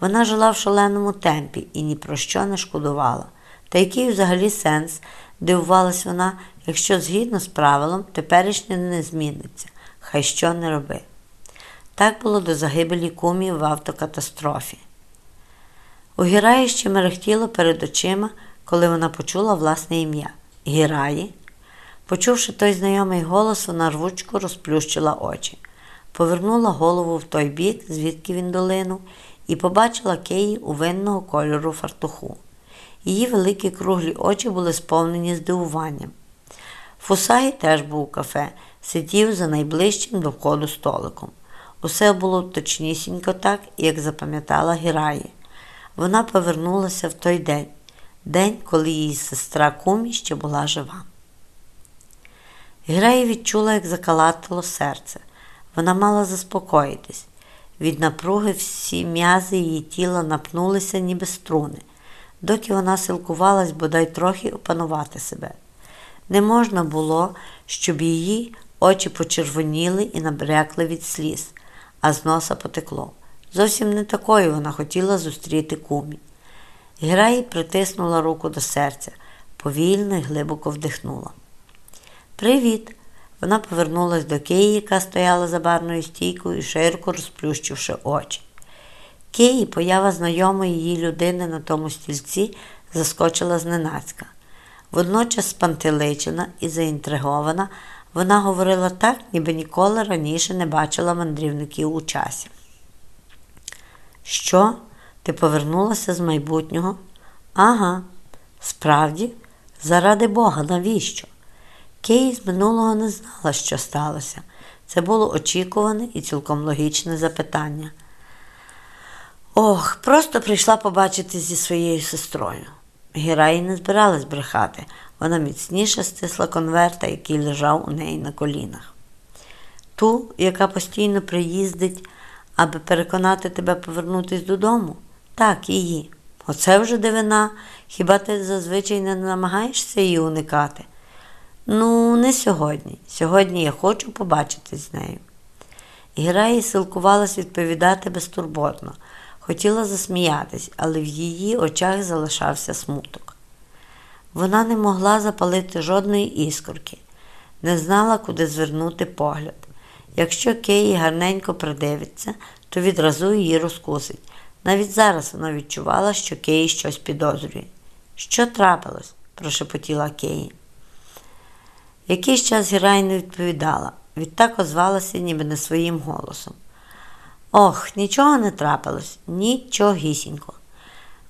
Вона жила в шаленому темпі і ні про що не шкодувала. Та який взагалі сенс, дивувалась вона, якщо згідно з правилом теперішнє не зміниться, хай що не роби. Так було до загибелі кумів в автокатастрофі. У Гіраї ще мерехтіло перед очима, коли вона почула власне ім'я Гіраї. Почувши той знайомий голос, вона рвучко розплющила очі, повернула голову в той бік, звідки він долинув, і побачила Кеї у винного кольору фартуху. Її великі круглі очі були сповнені здивуванням. Фусагі теж був у кафе, сидів за найближчим до входу столиком. Усе було точнісінько так, як запам'ятала Гіраї. Вона повернулася в той день, день, коли її сестра Кумі ще була жива. Гіраї відчула, як закалатило серце. Вона мала заспокоїтись. Від напруги всі м'язи її тіла напнулися, ніби струни, доки вона силкувалась бодай трохи опанувати себе. Не можна було, щоб її очі почервоніли і набрякли від сліз, а з носа потекло. Зовсім не такою вона хотіла зустріти кумі. Граї притиснула руку до серця, повільно і глибоко вдихнула. Привіт! Вона повернулась до Киї, яка стояла за барною стійкою, широко розплющивши очі. Киї, поява знайомої її людини на тому стільці, заскочила зненацька. Водночас спантеличена і заінтригована, вона говорила так, ніби ніколи раніше не бачила мандрівників у часі. Що? Ти повернулася з майбутнього? Ага, справді, заради Бога, навіщо? Кей з минулого не знала, що сталося. Це було очікуване і цілком логічне запитання. Ох, просто прийшла побачити зі своєю сестрою. Гіраї не збиралась брехати, вона міцніше стисла конверта, який лежав у неї на колінах. Ту, яка постійно приїздить, аби переконати тебе повернутися додому? Так, її. Оце вже дивина. Хіба ти зазвичай не намагаєшся її уникати? Ну, не сьогодні. Сьогодні я хочу побачитись з нею. Гіраї силкувалась відповідати безтурботно, хотіла засміятись, але в її очах залишався смуток. Вона не могла запалити жодної іскорки, не знала, куди звернути погляд. Якщо Кеї гарненько придивиться, то відразу її розкусить. Навіть зараз вона відчувала, що Кеї щось підозрює. Що трапилось? прошепотіла Кеї. Якийсь час Гірай не відповідала, відтак озвалася ніби не своїм голосом. Ох, нічого не трапилось, нічогісінько.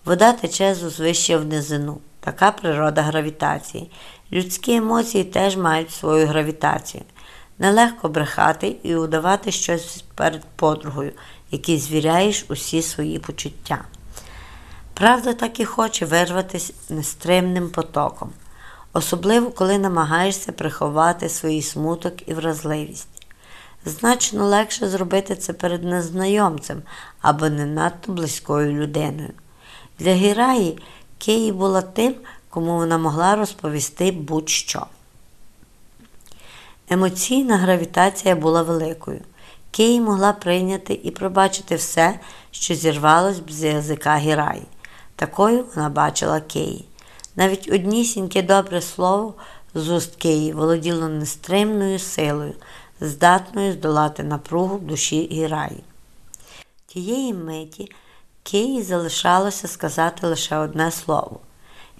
Вода тече з в низину, така природа гравітації. Людські емоції теж мають свою гравітацію. Нелегко брехати і удавати щось перед подругою, якій звіряєш усі свої почуття. Правда так і хоче вирватися нестримним потоком, особливо коли намагаєшся приховати свій смуток і вразливість. Значно легше зробити це перед незнайомцем або не надто близькою людиною. Для Гіраї Киї була тим, кому вона могла розповісти будь-що. Емоційна гравітація була великою. Киї могла прийняти і пробачити все, що зірвалось б з язика Гіраї. Такою вона бачила Киї. Навіть однісіньке добре слово з уст Киї володіло нестримною силою, здатною здолати напругу душі Гіраї. Тієї миті Киї залишалося сказати лише одне слово.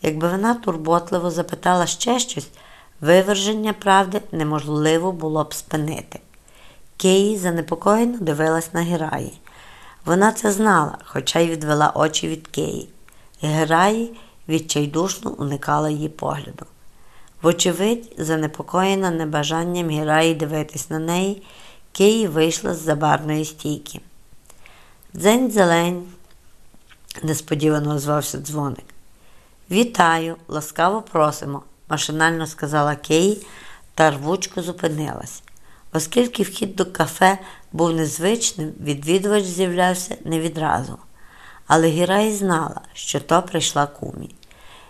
Якби вона турботливо запитала ще щось, виверження правди неможливо було б спинити. Киї занепокоєно дивилась на Гераї. Вона це знала, хоча й відвела очі від Киї. Гераї відчайдушно уникала її погляду. Вочевидь, занепокоєна небажанням Гераї дивитись на неї, Киї вийшла з забарної стійки. Дзень зелень, несподівано озвався дзвоник. Вітаю, ласкаво просимо, машинально сказала Киї та рвучко зупинилась. Оскільки вхід до кафе був незвичним, відвідувач з'являвся не відразу. Але Гірай знала, що то прийшла кумі.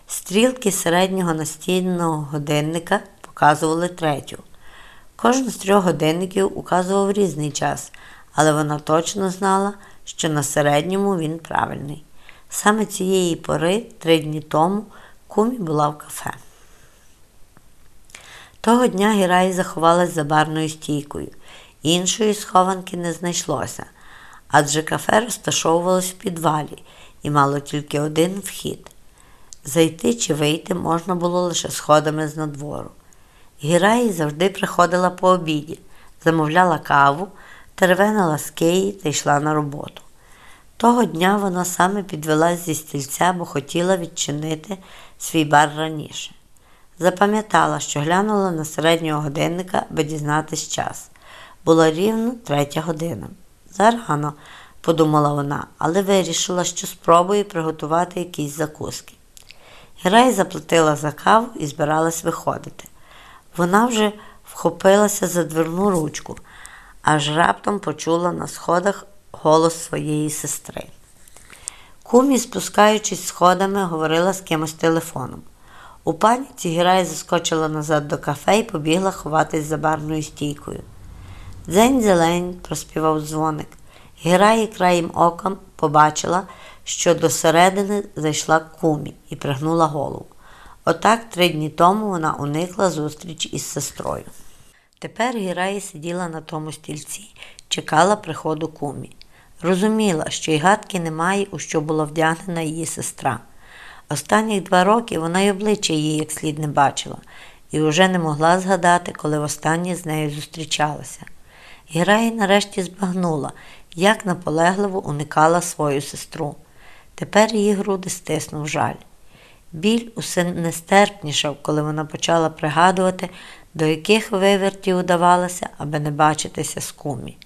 Стрілки середнього настійного годинника показували третю. Кожен з трьох годинників указував різний час, але вона точно знала, що на середньому він правильний. Саме цієї пори, три дні тому, кумі була в кафе. Того дня Гірай заховалась за барною стійкою. Іншої схованки не знайшлося, адже кафе розташовувалось в підвалі і мало тільки один вхід. Зайти чи вийти можна було лише сходами з надвору. Гіраї завжди приходила по обіді, замовляла каву, тервенила з Киї та йшла на роботу. Того дня вона саме підвелась зі стільця, бо хотіла відчинити свій бар раніше. Запам'ятала, що глянула на середнього годинника, аби дізнатись час. Була рівно третя година. Зарано, подумала вона, але вирішила, що спробує приготувати якісь закуски. Герай заплатила за каву і збиралась виходити. Вона вже вхопилася за дверну ручку, аж раптом почула на сходах голос своєї сестри. Кумі, спускаючись сходами, говорила з кимось телефоном. У паніці Гірай заскочила назад до кафе і побігла ховатись за барною стійкою. Дзень зелень, проспівав дзвоник. Гірай краєм оком побачила, що до середини зайшла кумі і пригнула голову. Отак три дні тому вона уникла зустріч із сестрою. Тепер Гірай сиділа на тому стільці, чекала приходу кумі. Розуміла, що й гадки немає, у що була вдягнена її сестра. Останніх два роки вона й обличчя її як слід не бачила, і вже не могла згадати, коли востаннє з нею зустрічалася. Гіраї нарешті збагнула, як наполегливо уникала свою сестру. Тепер її груди стиснув жаль. Біль усе нестерпнішав, коли вона почала пригадувати, до яких вивертів удавалося, аби не бачитися з кумі.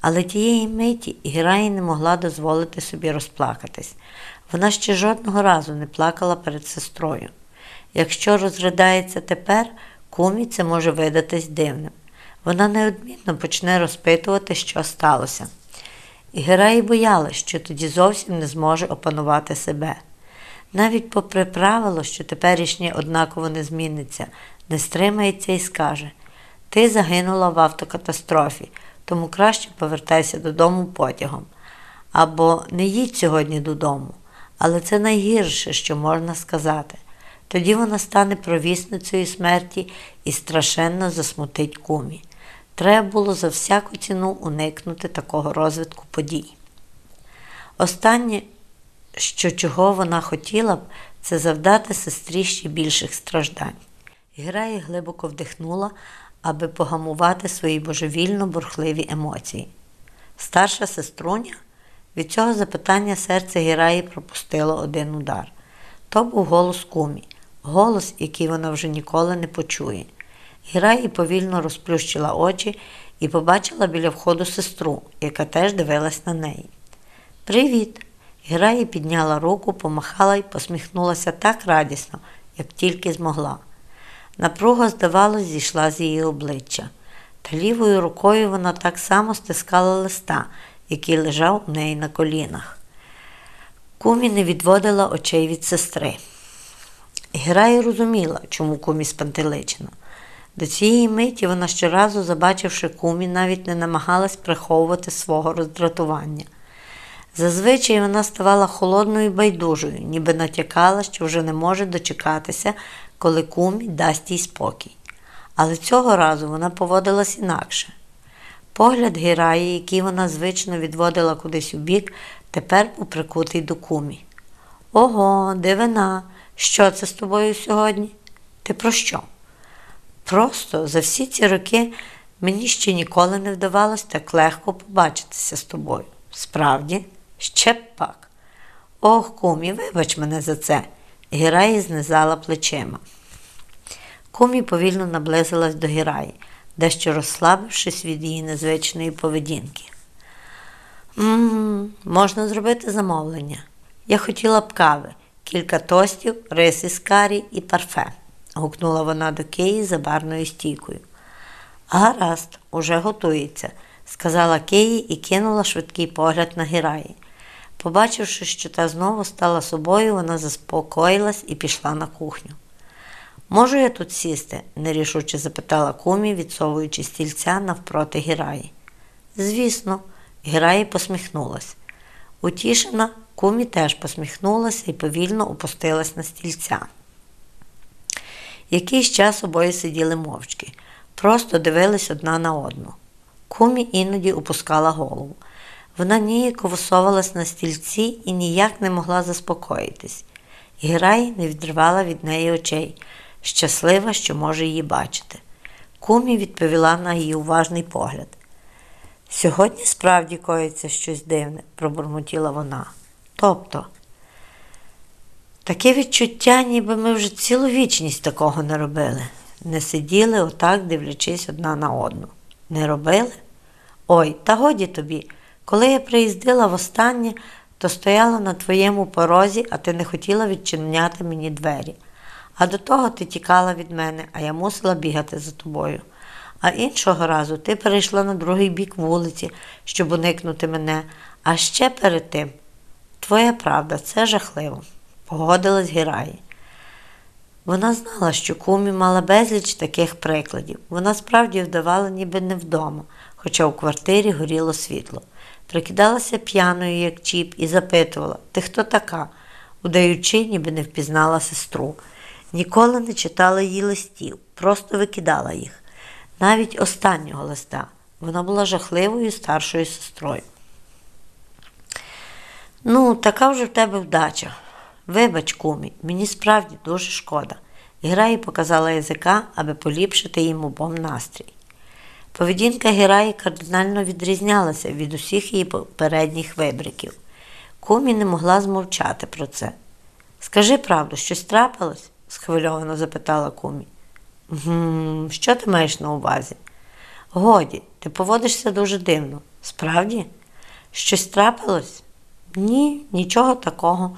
Але тієї миті Гіраї не могла дозволити собі розплакатись. Вона ще жодного разу не плакала перед сестрою. Якщо розридається тепер, кумі це може видатись дивним. Вона неодмінно почне розпитувати, що сталося. І Гераї боялась, що тоді зовсім не зможе опанувати себе. Навіть попри правило, що теперішнє однаково не зміниться, не стримається і скаже Ти загинула в автокатастрофі, тому краще повертайся додому потягом. Або не їдь сьогодні додому. Але це найгірше, що можна сказати. Тоді вона стане провісницею смерті і страшенно засмутить кумі. Треба було за всяку ціну уникнути такого розвитку подій. Останнє, що чого вона хотіла б, це завдати сестрі ще більших страждань. Грає глибоко вдихнула, аби погамувати свої божевільно бурхливі емоції. Старша сеструня. Від цього запитання серце Гіраї пропустило один удар. То був голос кумі, голос, який вона вже ніколи не почує. Гіраї повільно розплющила очі і побачила біля входу сестру, яка теж дивилась на неї. Привіт! Гіраї підняла руку, помахала і посміхнулася так радісно, як тільки змогла. Напруга, здавалось, зійшла з її обличчя, та лівою рукою вона так само стискала листа, який лежав у неї на колінах. Кумі не відводила очей від сестри. Герай розуміла, чому кумі спантеличена. До цієї миті вона щоразу, забачивши кумі, навіть не намагалась приховувати свого роздратування. Зазвичай вона ставала холодною і байдужою, ніби натякала, що вже не може дочекатися, коли кумі дасть їй спокій. Але цього разу вона поводилась інакше. Погляд Гіраї, який вона звично відводила кудись у бік, тепер був прикутий до кумі. Ого, дивина, що це з тобою сьогодні? Ти про що? Просто за всі ці роки мені ще ніколи не вдавалось так легко побачитися з тобою. Справді, ще б пак. Ох, кумі, вибач мене за це. Гіраї знизала плечима. Кумі повільно наблизилась до Гіраї, дещо розслабившись від її незвичної поведінки. «М-м, можна зробити замовлення. Я хотіла б кави, кілька тостів, риси з карі і парфе, гукнула вона до Киї за барною стійкою. Гаразд, уже готується, сказала Киї і кинула швидкий погляд на Гіраї. Побачивши, що та знову стала собою, вона заспокоїлась і пішла на кухню. Можу я тут сісти? нерішуче запитала кумі, відсовуючи стільця навпроти Гіраї. Звісно, Гіраї посміхнулась. Утішена, кумі теж посміхнулася і повільно опустилась на стільця. Якийсь час обоє сиділи мовчки, просто дивились одна на одну. Кумі іноді опускала голову. Вона ніяково совалась на стільці і ніяк не могла заспокоїтись. Гірай не відривала від неї очей, щаслива, що може її бачити. Кумі відповіла на її уважний погляд. Сьогодні справді коїться щось дивне, пробурмотіла вона. Тобто, таке відчуття, ніби ми вже цілу вічність такого не робили. Не сиділи отак, дивлячись одна на одну. Не робили? Ой, та годі тобі. Коли я приїздила востаннє, то стояла на твоєму порозі, а ти не хотіла відчиняти мені двері. А до того ти тікала від мене, а я мусила бігати за тобою. А іншого разу ти перейшла на другий бік вулиці, щоб уникнути мене, а ще перед тим. Твоя правда, це жахливо, погодилась Гіраї. Вона знала, що кумі мала безліч таких прикладів. Вона справді вдавала, ніби не вдома, хоча у квартирі горіло світло. Прикидалася п'яною, як чіп, і запитувала Ти хто така? удаючи, ніби не впізнала сестру. Ніколи не читала її листів, просто викидала їх. Навіть останнього листа. Вона була жахливою старшою сестрою. Ну, така вже в тебе вдача. Вибач, кумі, мені справді дуже шкода. Гіраї показала язика, аби поліпшити їм обом настрій. Поведінка Гіраї кардинально відрізнялася від усіх її попередніх вибриків. Кумі не могла змовчати про це. Скажи правду, щось трапилось? схвильовано запитала кумі. «Гм, Що ти маєш на увазі? Годі, ти поводишся дуже дивно. Справді? Щось трапилось? Ні, нічого такого,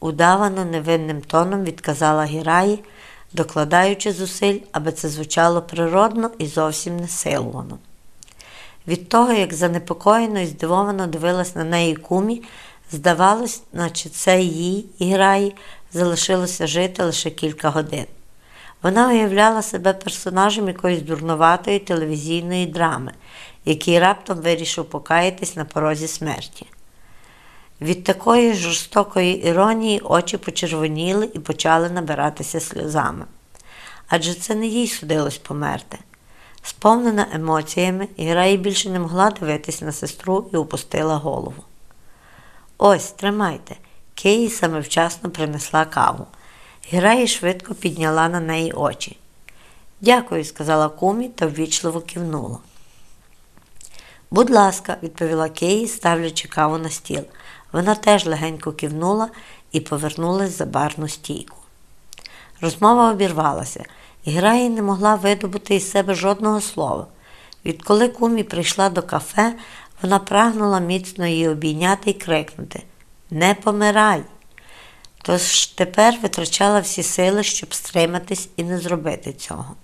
удавано невинним тоном відказала Гіраї, докладаючи зусиль, аби це звучало природно і зовсім не силовано. Від того, як занепокоєно і здивовано дивилась на неї кумі, здавалось, наче це їй Гіраї залишилося жити лише кілька годин. Вона уявляла себе персонажем якоїсь дурнуватої телевізійної драми, який раптом вирішив покаятись на порозі смерті. Від такої жорстокої іронії очі почервоніли і почали набиратися сльозами. Адже це не їй судилось померти. Сповнена емоціями, Гіраї більше не могла дивитись на сестру і опустила голову. Ось, тримайте. Киї саме вчасно принесла каву. Гіраї швидко підняла на неї очі. Дякую, сказала кумі та ввічливо кивнула. Будь ласка, відповіла Киї, ставлячи каву на стіл. Вона теж легенько кивнула і повернулась за барну стійку. Розмова обірвалася. Герая не могла видобути із себе жодного слова. Відколи кумі прийшла до кафе, вона прагнула міцно її обійняти і крикнути Не помирай! Тож тепер витрачала всі сили, щоб стриматись і не зробити цього.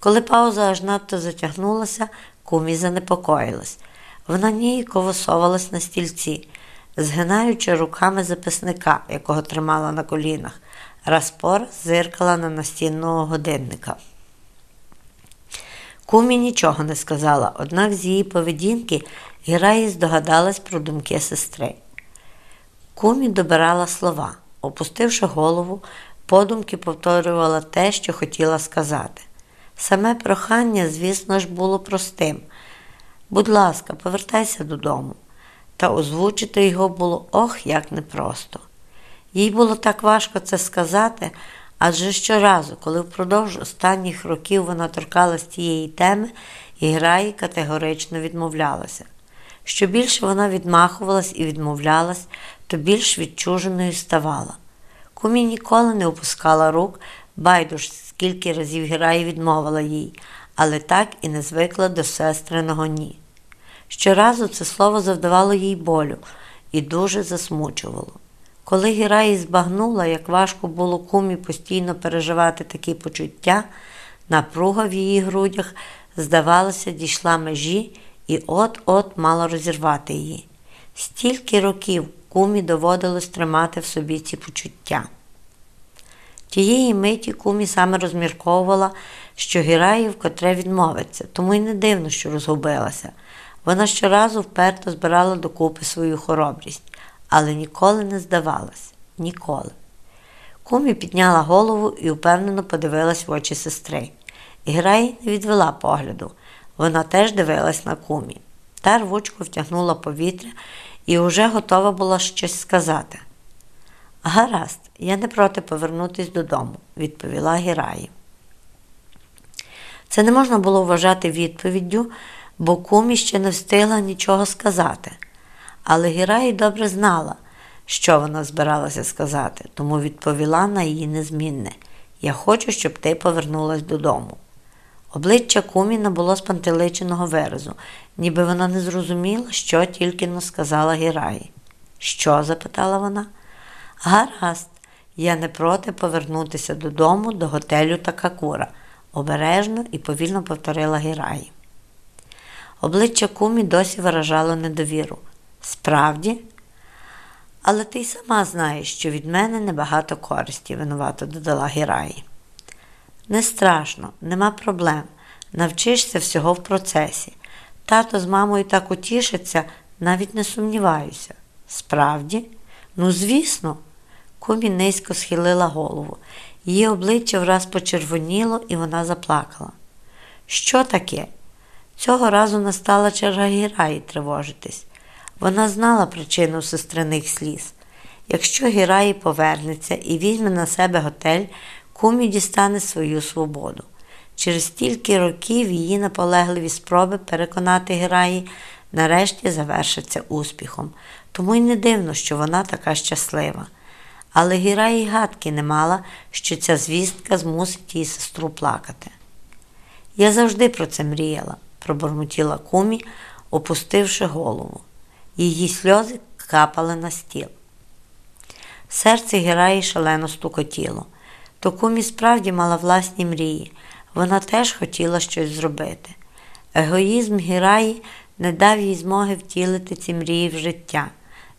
Коли пауза аж надто затягнулася, кумі занепокоїлась. Вона ніяково совалась на стільці, згинаючи руками записника, якого тримала на колінах, раз по зиркала на настінного годинника. Кумі нічого не сказала, однак з її поведінки Гіраї здогадалась про думки сестри. Кумі добирала слова, опустивши голову, подумки повторювала те, що хотіла сказати. Саме прохання, звісно ж, було простим. Будь ласка, повертайся додому. Та озвучити його було ох, як непросто. Їй було так важко це сказати, адже щоразу, коли впродовж останніх років вона торкалась цієї теми, Іграї категорично відмовлялася. Що більше вона відмахувалась і відмовлялась, то більш відчуженою ставала. Кумі ніколи не опускала рук, байдуж, скільки разів Гераї відмовила їй, але так і не звикла до сестриного ні. Щоразу це слово завдавало їй болю і дуже засмучувало. Коли Гіраї збагнула, як важко було кумі постійно переживати такі почуття, напруга в її грудях, здавалося, дійшла межі і от-от мала розірвати її. Стільки років кумі доводилось тримати в собі ці почуття. Тієї миті кумі саме розмірковувала, що Гіраї вкотре відмовиться, тому й не дивно, що розгубилася. Вона щоразу вперто збирала докупи свою хоробрість, але ніколи не здавалась. Ніколи. Кумі підняла голову і впевнено подивилась в очі сестри. Гірай не відвела погляду. Вона теж дивилась на кумі. Та рвучко втягнула повітря і вже готова була щось сказати. Гаразд, я не проти повернутися додому, відповіла Гіраї. Це не можна було вважати відповіддю, бо кумі ще не встигла нічого сказати. Але Гіраї добре знала, що вона збиралася сказати, тому відповіла на її незмінне Я хочу, щоб ти повернулась додому. Обличчя Куміна було спантеличеного виразу, ніби вона не зрозуміла, що тільки но сказала Гіраї. Що? запитала вона. Гаразд, я не проти повернутися додому до готелю Такакура, обережно і повільно повторила Гіраї. Обличчя Кумі досі виражало недовіру. Справді? Але ти й сама знаєш, що від мене небагато користі, винувато додала Гіраї. Не страшно, нема проблем. Навчишся всього в процесі. Тато з мамою так утішиться, навіть не сумніваюся. Справді? Ну, звісно, Кумі низько схилила голову. Її обличчя враз почервоніло, і вона заплакала. Що таке? Цього разу настала черга Гіраї тривожитись. Вона знала причину сестриних сліз. Якщо Гіраї повернеться і візьме на себе готель, кумі дістане свою свободу. Через стільки років її наполегливі спроби переконати Гіраї нарешті завершаться успіхом, тому й не дивно, що вона така щаслива. Але Гіраї гадки не мала, що ця звістка змусить її сестру плакати. Я завжди про це мріяла, пробурмотіла кумі, опустивши голову. Її сльози капали на стіл. Серце Гераї шалено стукотіло. То кумі справді мала власні мрії. Вона теж хотіла щось зробити. Егоїзм Гіраї не дав їй змоги втілити ці мрії в життя,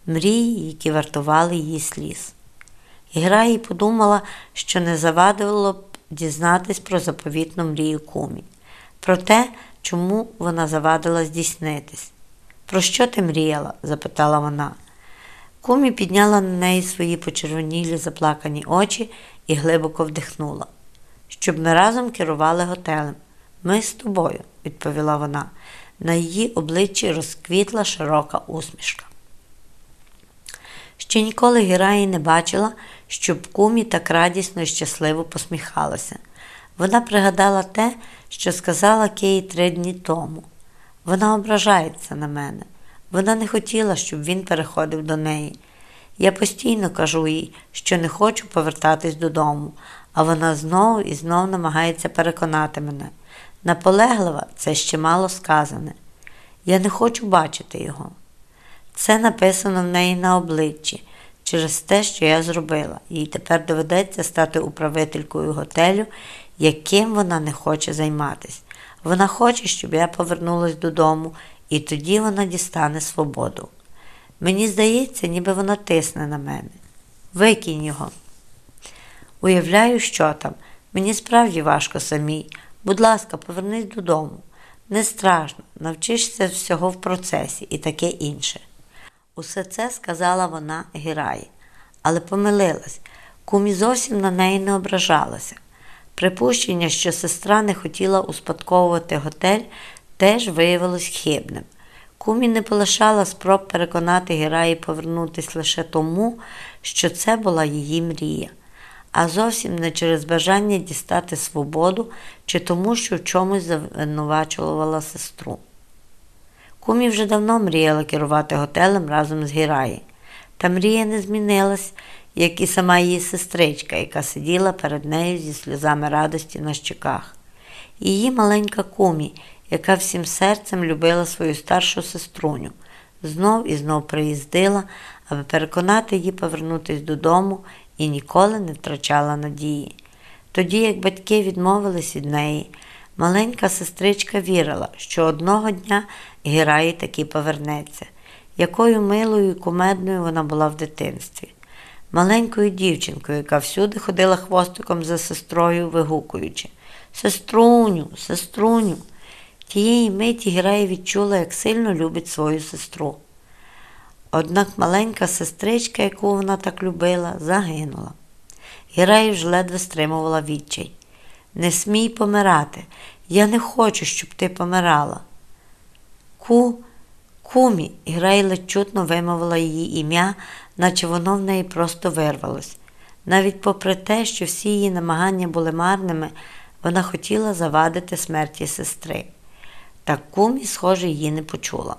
мрії, які вартували її сліз. Гіраї подумала, що не завадило б дізнатись про заповітну мрію кумі, про те, чому вона завадила здійснитись. Про що ти мріяла? запитала вона. Кумі підняла на неї свої почервонілі заплакані очі і глибоко вдихнула. Щоб ми разом керували готелем. Ми з тобою, відповіла вона. На її обличчі розквітла широка усмішка. Ще ніколи Гіраї не бачила, щоб кумі так радісно і щасливо посміхалася. Вона пригадала те, що сказала Кеї три дні тому. Вона ображається на мене. Вона не хотіла, щоб він переходив до неї. Я постійно кажу їй, що не хочу повертатись додому, а вона знову і знову намагається переконати мене. Наполеглива це ще мало сказане. Я не хочу бачити його. Це написано в неї на обличчі через те, що я зробила. Їй тепер доведеться стати управителькою готелю, яким вона не хоче займатися. Вона хоче, щоб я повернулася додому, і тоді вона дістане свободу. Мені здається, ніби вона тисне на мене. Викинь його. Уявляю, що там. Мені справді важко самій. Будь ласка, повернись додому. Не страшно, навчишся всього в процесі і таке інше. Усе це сказала вона Гіраї, але помилилась. Кумі зовсім на неї не ображалася. Припущення, що сестра не хотіла успадковувати готель, теж виявилось хибним. Кумі не полишала спроб переконати Гіраї повернутися лише тому, що це була її мрія, а зовсім не через бажання дістати свободу чи тому, що в чомусь завинувачувала сестру. Кумі вже давно мріяла керувати готелем разом з Гіраї. Та мрія не змінилась, як і сама її сестричка, яка сиділа перед нею зі сльозами радості на щоках. Її маленька кумі, яка всім серцем любила свою старшу сеструню, знов і знов приїздила, аби переконати її повернутися додому і ніколи не втрачала надії. Тоді, як батьки відмовились від неї, маленька сестричка вірила, що одного дня Гіраї таки повернеться, якою милою і кумедною вона була в дитинстві. Маленькою дівчинкою, яка всюди ходила хвостиком за сестрою, вигукуючи Сеструню, сеструню. Тієї миті Гірай відчула, як сильно любить свою сестру. Однак маленька сестричка, яку вона так любила, загинула. Гірай вже ледве стримувала відчай. Не смій помирати. Я не хочу, щоб ти помирала. Ку, кумі, ледь чутно вимовила її ім'я, наче воно в неї просто вирвалось. Навіть попри те, що всі її намагання були марними, вона хотіла завадити смерті сестри. Та кумі, схоже, її не почула.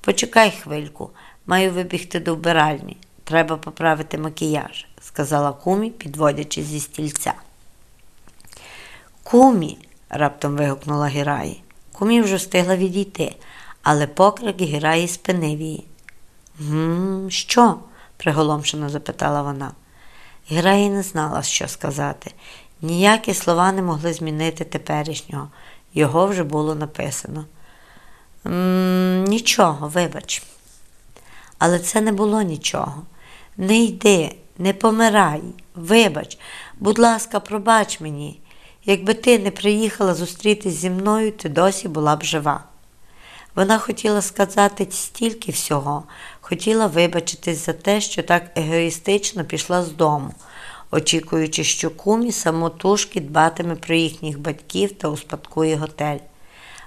Почекай хвильку, маю вибігти до вбиральні. Треба поправити макіяж, сказала кумі, підводячись зі стільця. Кумі, раптом вигукнула Гіраї. Кумі вже встигла відійти, але покрик Гіраї спинив її. «Гм, Що? приголомшено запитала вона. Гіраї не знала, що сказати. Ніякі слова не могли змінити теперішнього. Його вже було написано. «М, Нічого, вибач. Але це не було нічого. Не йди, не помирай, вибач, будь ласка, пробач мені. Якби ти не приїхала зустрітись зі мною, ти досі була б жива. Вона хотіла сказати стільки всього, хотіла вибачитись за те, що так егоїстично пішла з дому, очікуючи, що кумі самотужки дбатиме про їхніх батьків та успадкує готель.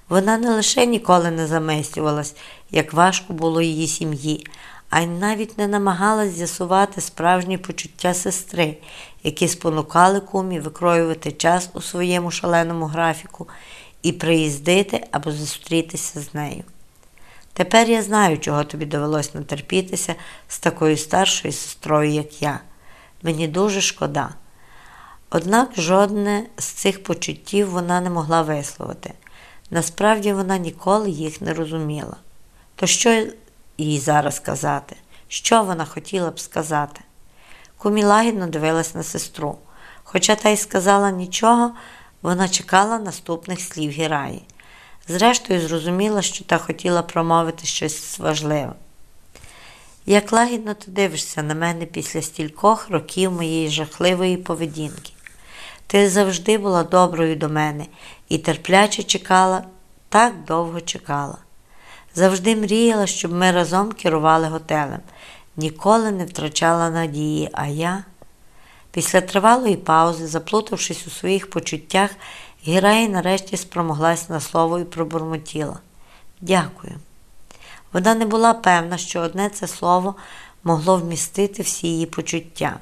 Вона не лише ніколи не замислювалась, як важко було її сім'ї, а й навіть не намагалась з'ясувати справжні почуття сестри, які спонукали кумі викроювати час у своєму шаленому графіку і приїздити або зустрітися з нею. Тепер я знаю, чого тобі довелось натерпітися з такою старшою сестрою, як я. Мені дуже шкода. Однак жодне з цих почуттів вона не могла висловити. Насправді вона ніколи їх не розуміла. То що їй зараз сказати? Що вона хотіла б сказати? Кумі лагідно дивилась на сестру. Хоча та й сказала нічого, вона чекала наступних слів Гіраї. Зрештою, зрозуміла, що та хотіла промовити щось важливе. Як лагідно ти дивишся на мене після стількох років моєї жахливої поведінки. Ти завжди була доброю до мене і терпляче чекала, так довго чекала. Завжди мріяла, щоб ми разом керували готелем, ніколи не втрачала надії, а я. Після тривалої паузи, заплутавшись у своїх почуттях, Гіраї нарешті спромоглась на слово і пробурмотіла. Дякую. Вона не була певна, що одне це слово могло вмістити всі її почуття,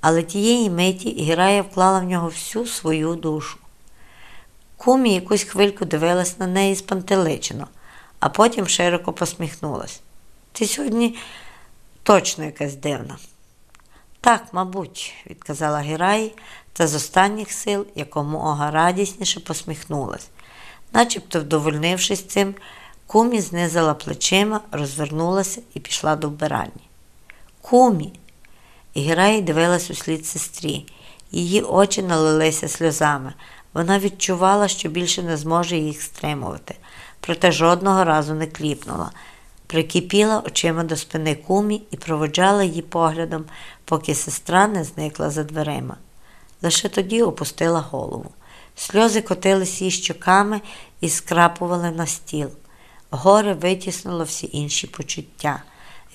але тієї миті Гірая вклала в нього всю свою душу. Кумі якусь хвильку дивилась на неї спантеличено, а потім широко посміхнулась. Ти сьогодні точно якась дивна. Так, мабуть, відказала Гіраї, та з останніх сил якомога радісніше посміхнулась. Начебто, вдовольнившись цим, кумі знизила плечима, розвернулася і пішла до вбиральні. Кумі. І Герай дивилась услід сестрі. Її очі налилися сльозами. Вона відчувала, що більше не зможе їх стримувати, проте жодного разу не кліпнула. Прикипіла очима до спини кумі і проводжала її поглядом, поки сестра не зникла за дверима. Лише тоді опустила голову. Сльози котились її щоками і скрапували на стіл. Горе витіснило всі інші почуття.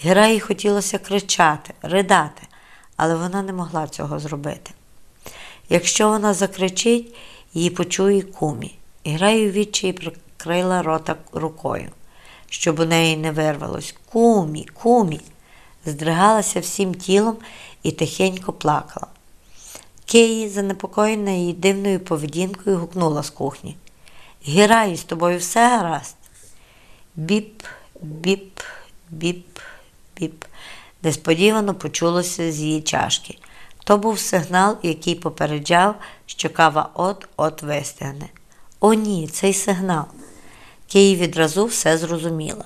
Гераї хотілося кричати, ридати, але вона не могла цього зробити. Якщо вона закричить, її почує кумі. Граю відчаї прикрила рота рукою, щоб у неї не вирвалось. Кумі, кумі. Здригалася всім тілом і тихенько плакала. Кеї, занепокоєна її дивною поведінкою, гукнула з кухні. Гіраю, з тобою все гаразд. Біп, біп, біп, біп. Несподівано почулося з її чашки. То був сигнал, який попереджав, що кава от-от вистигне. О, ні, цей сигнал. Київ відразу все зрозуміла.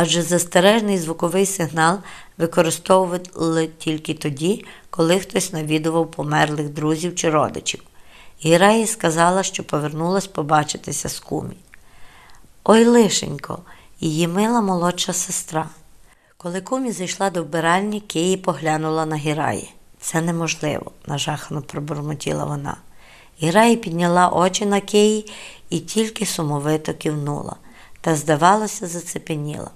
Адже застережний звуковий сигнал використовували тільки тоді, коли хтось навідував померлих друзів чи родичів. Гіраї сказала, що повернулась побачитися з кумі. Ой, лишенько, її мила молодша сестра. Коли кумі зайшла до вбиральні, Киї поглянула на Гіраї. Це неможливо, нажахано пробурмотіла вона. Гіраї підняла очі на Киї і тільки сумовито кивнула, та, здавалося, зацепеніла.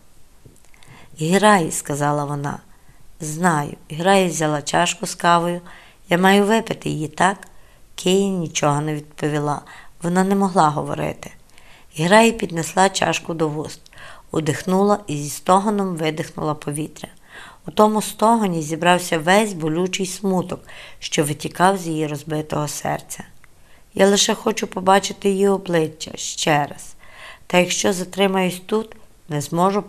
Гіраї, сказала вона, знаю. Гіраї взяла чашку з кавою. Я маю випити її, так? Киї нічого не відповіла. Вона не могла говорити. Гіраї піднесла чашку до вуст, удихнула і зі стогоном видихнула повітря. У тому стогоні зібрався весь болючий смуток, що витікав з її розбитого серця. Я лише хочу побачити її обличчя ще раз, та якщо затримаюсь тут, не зможу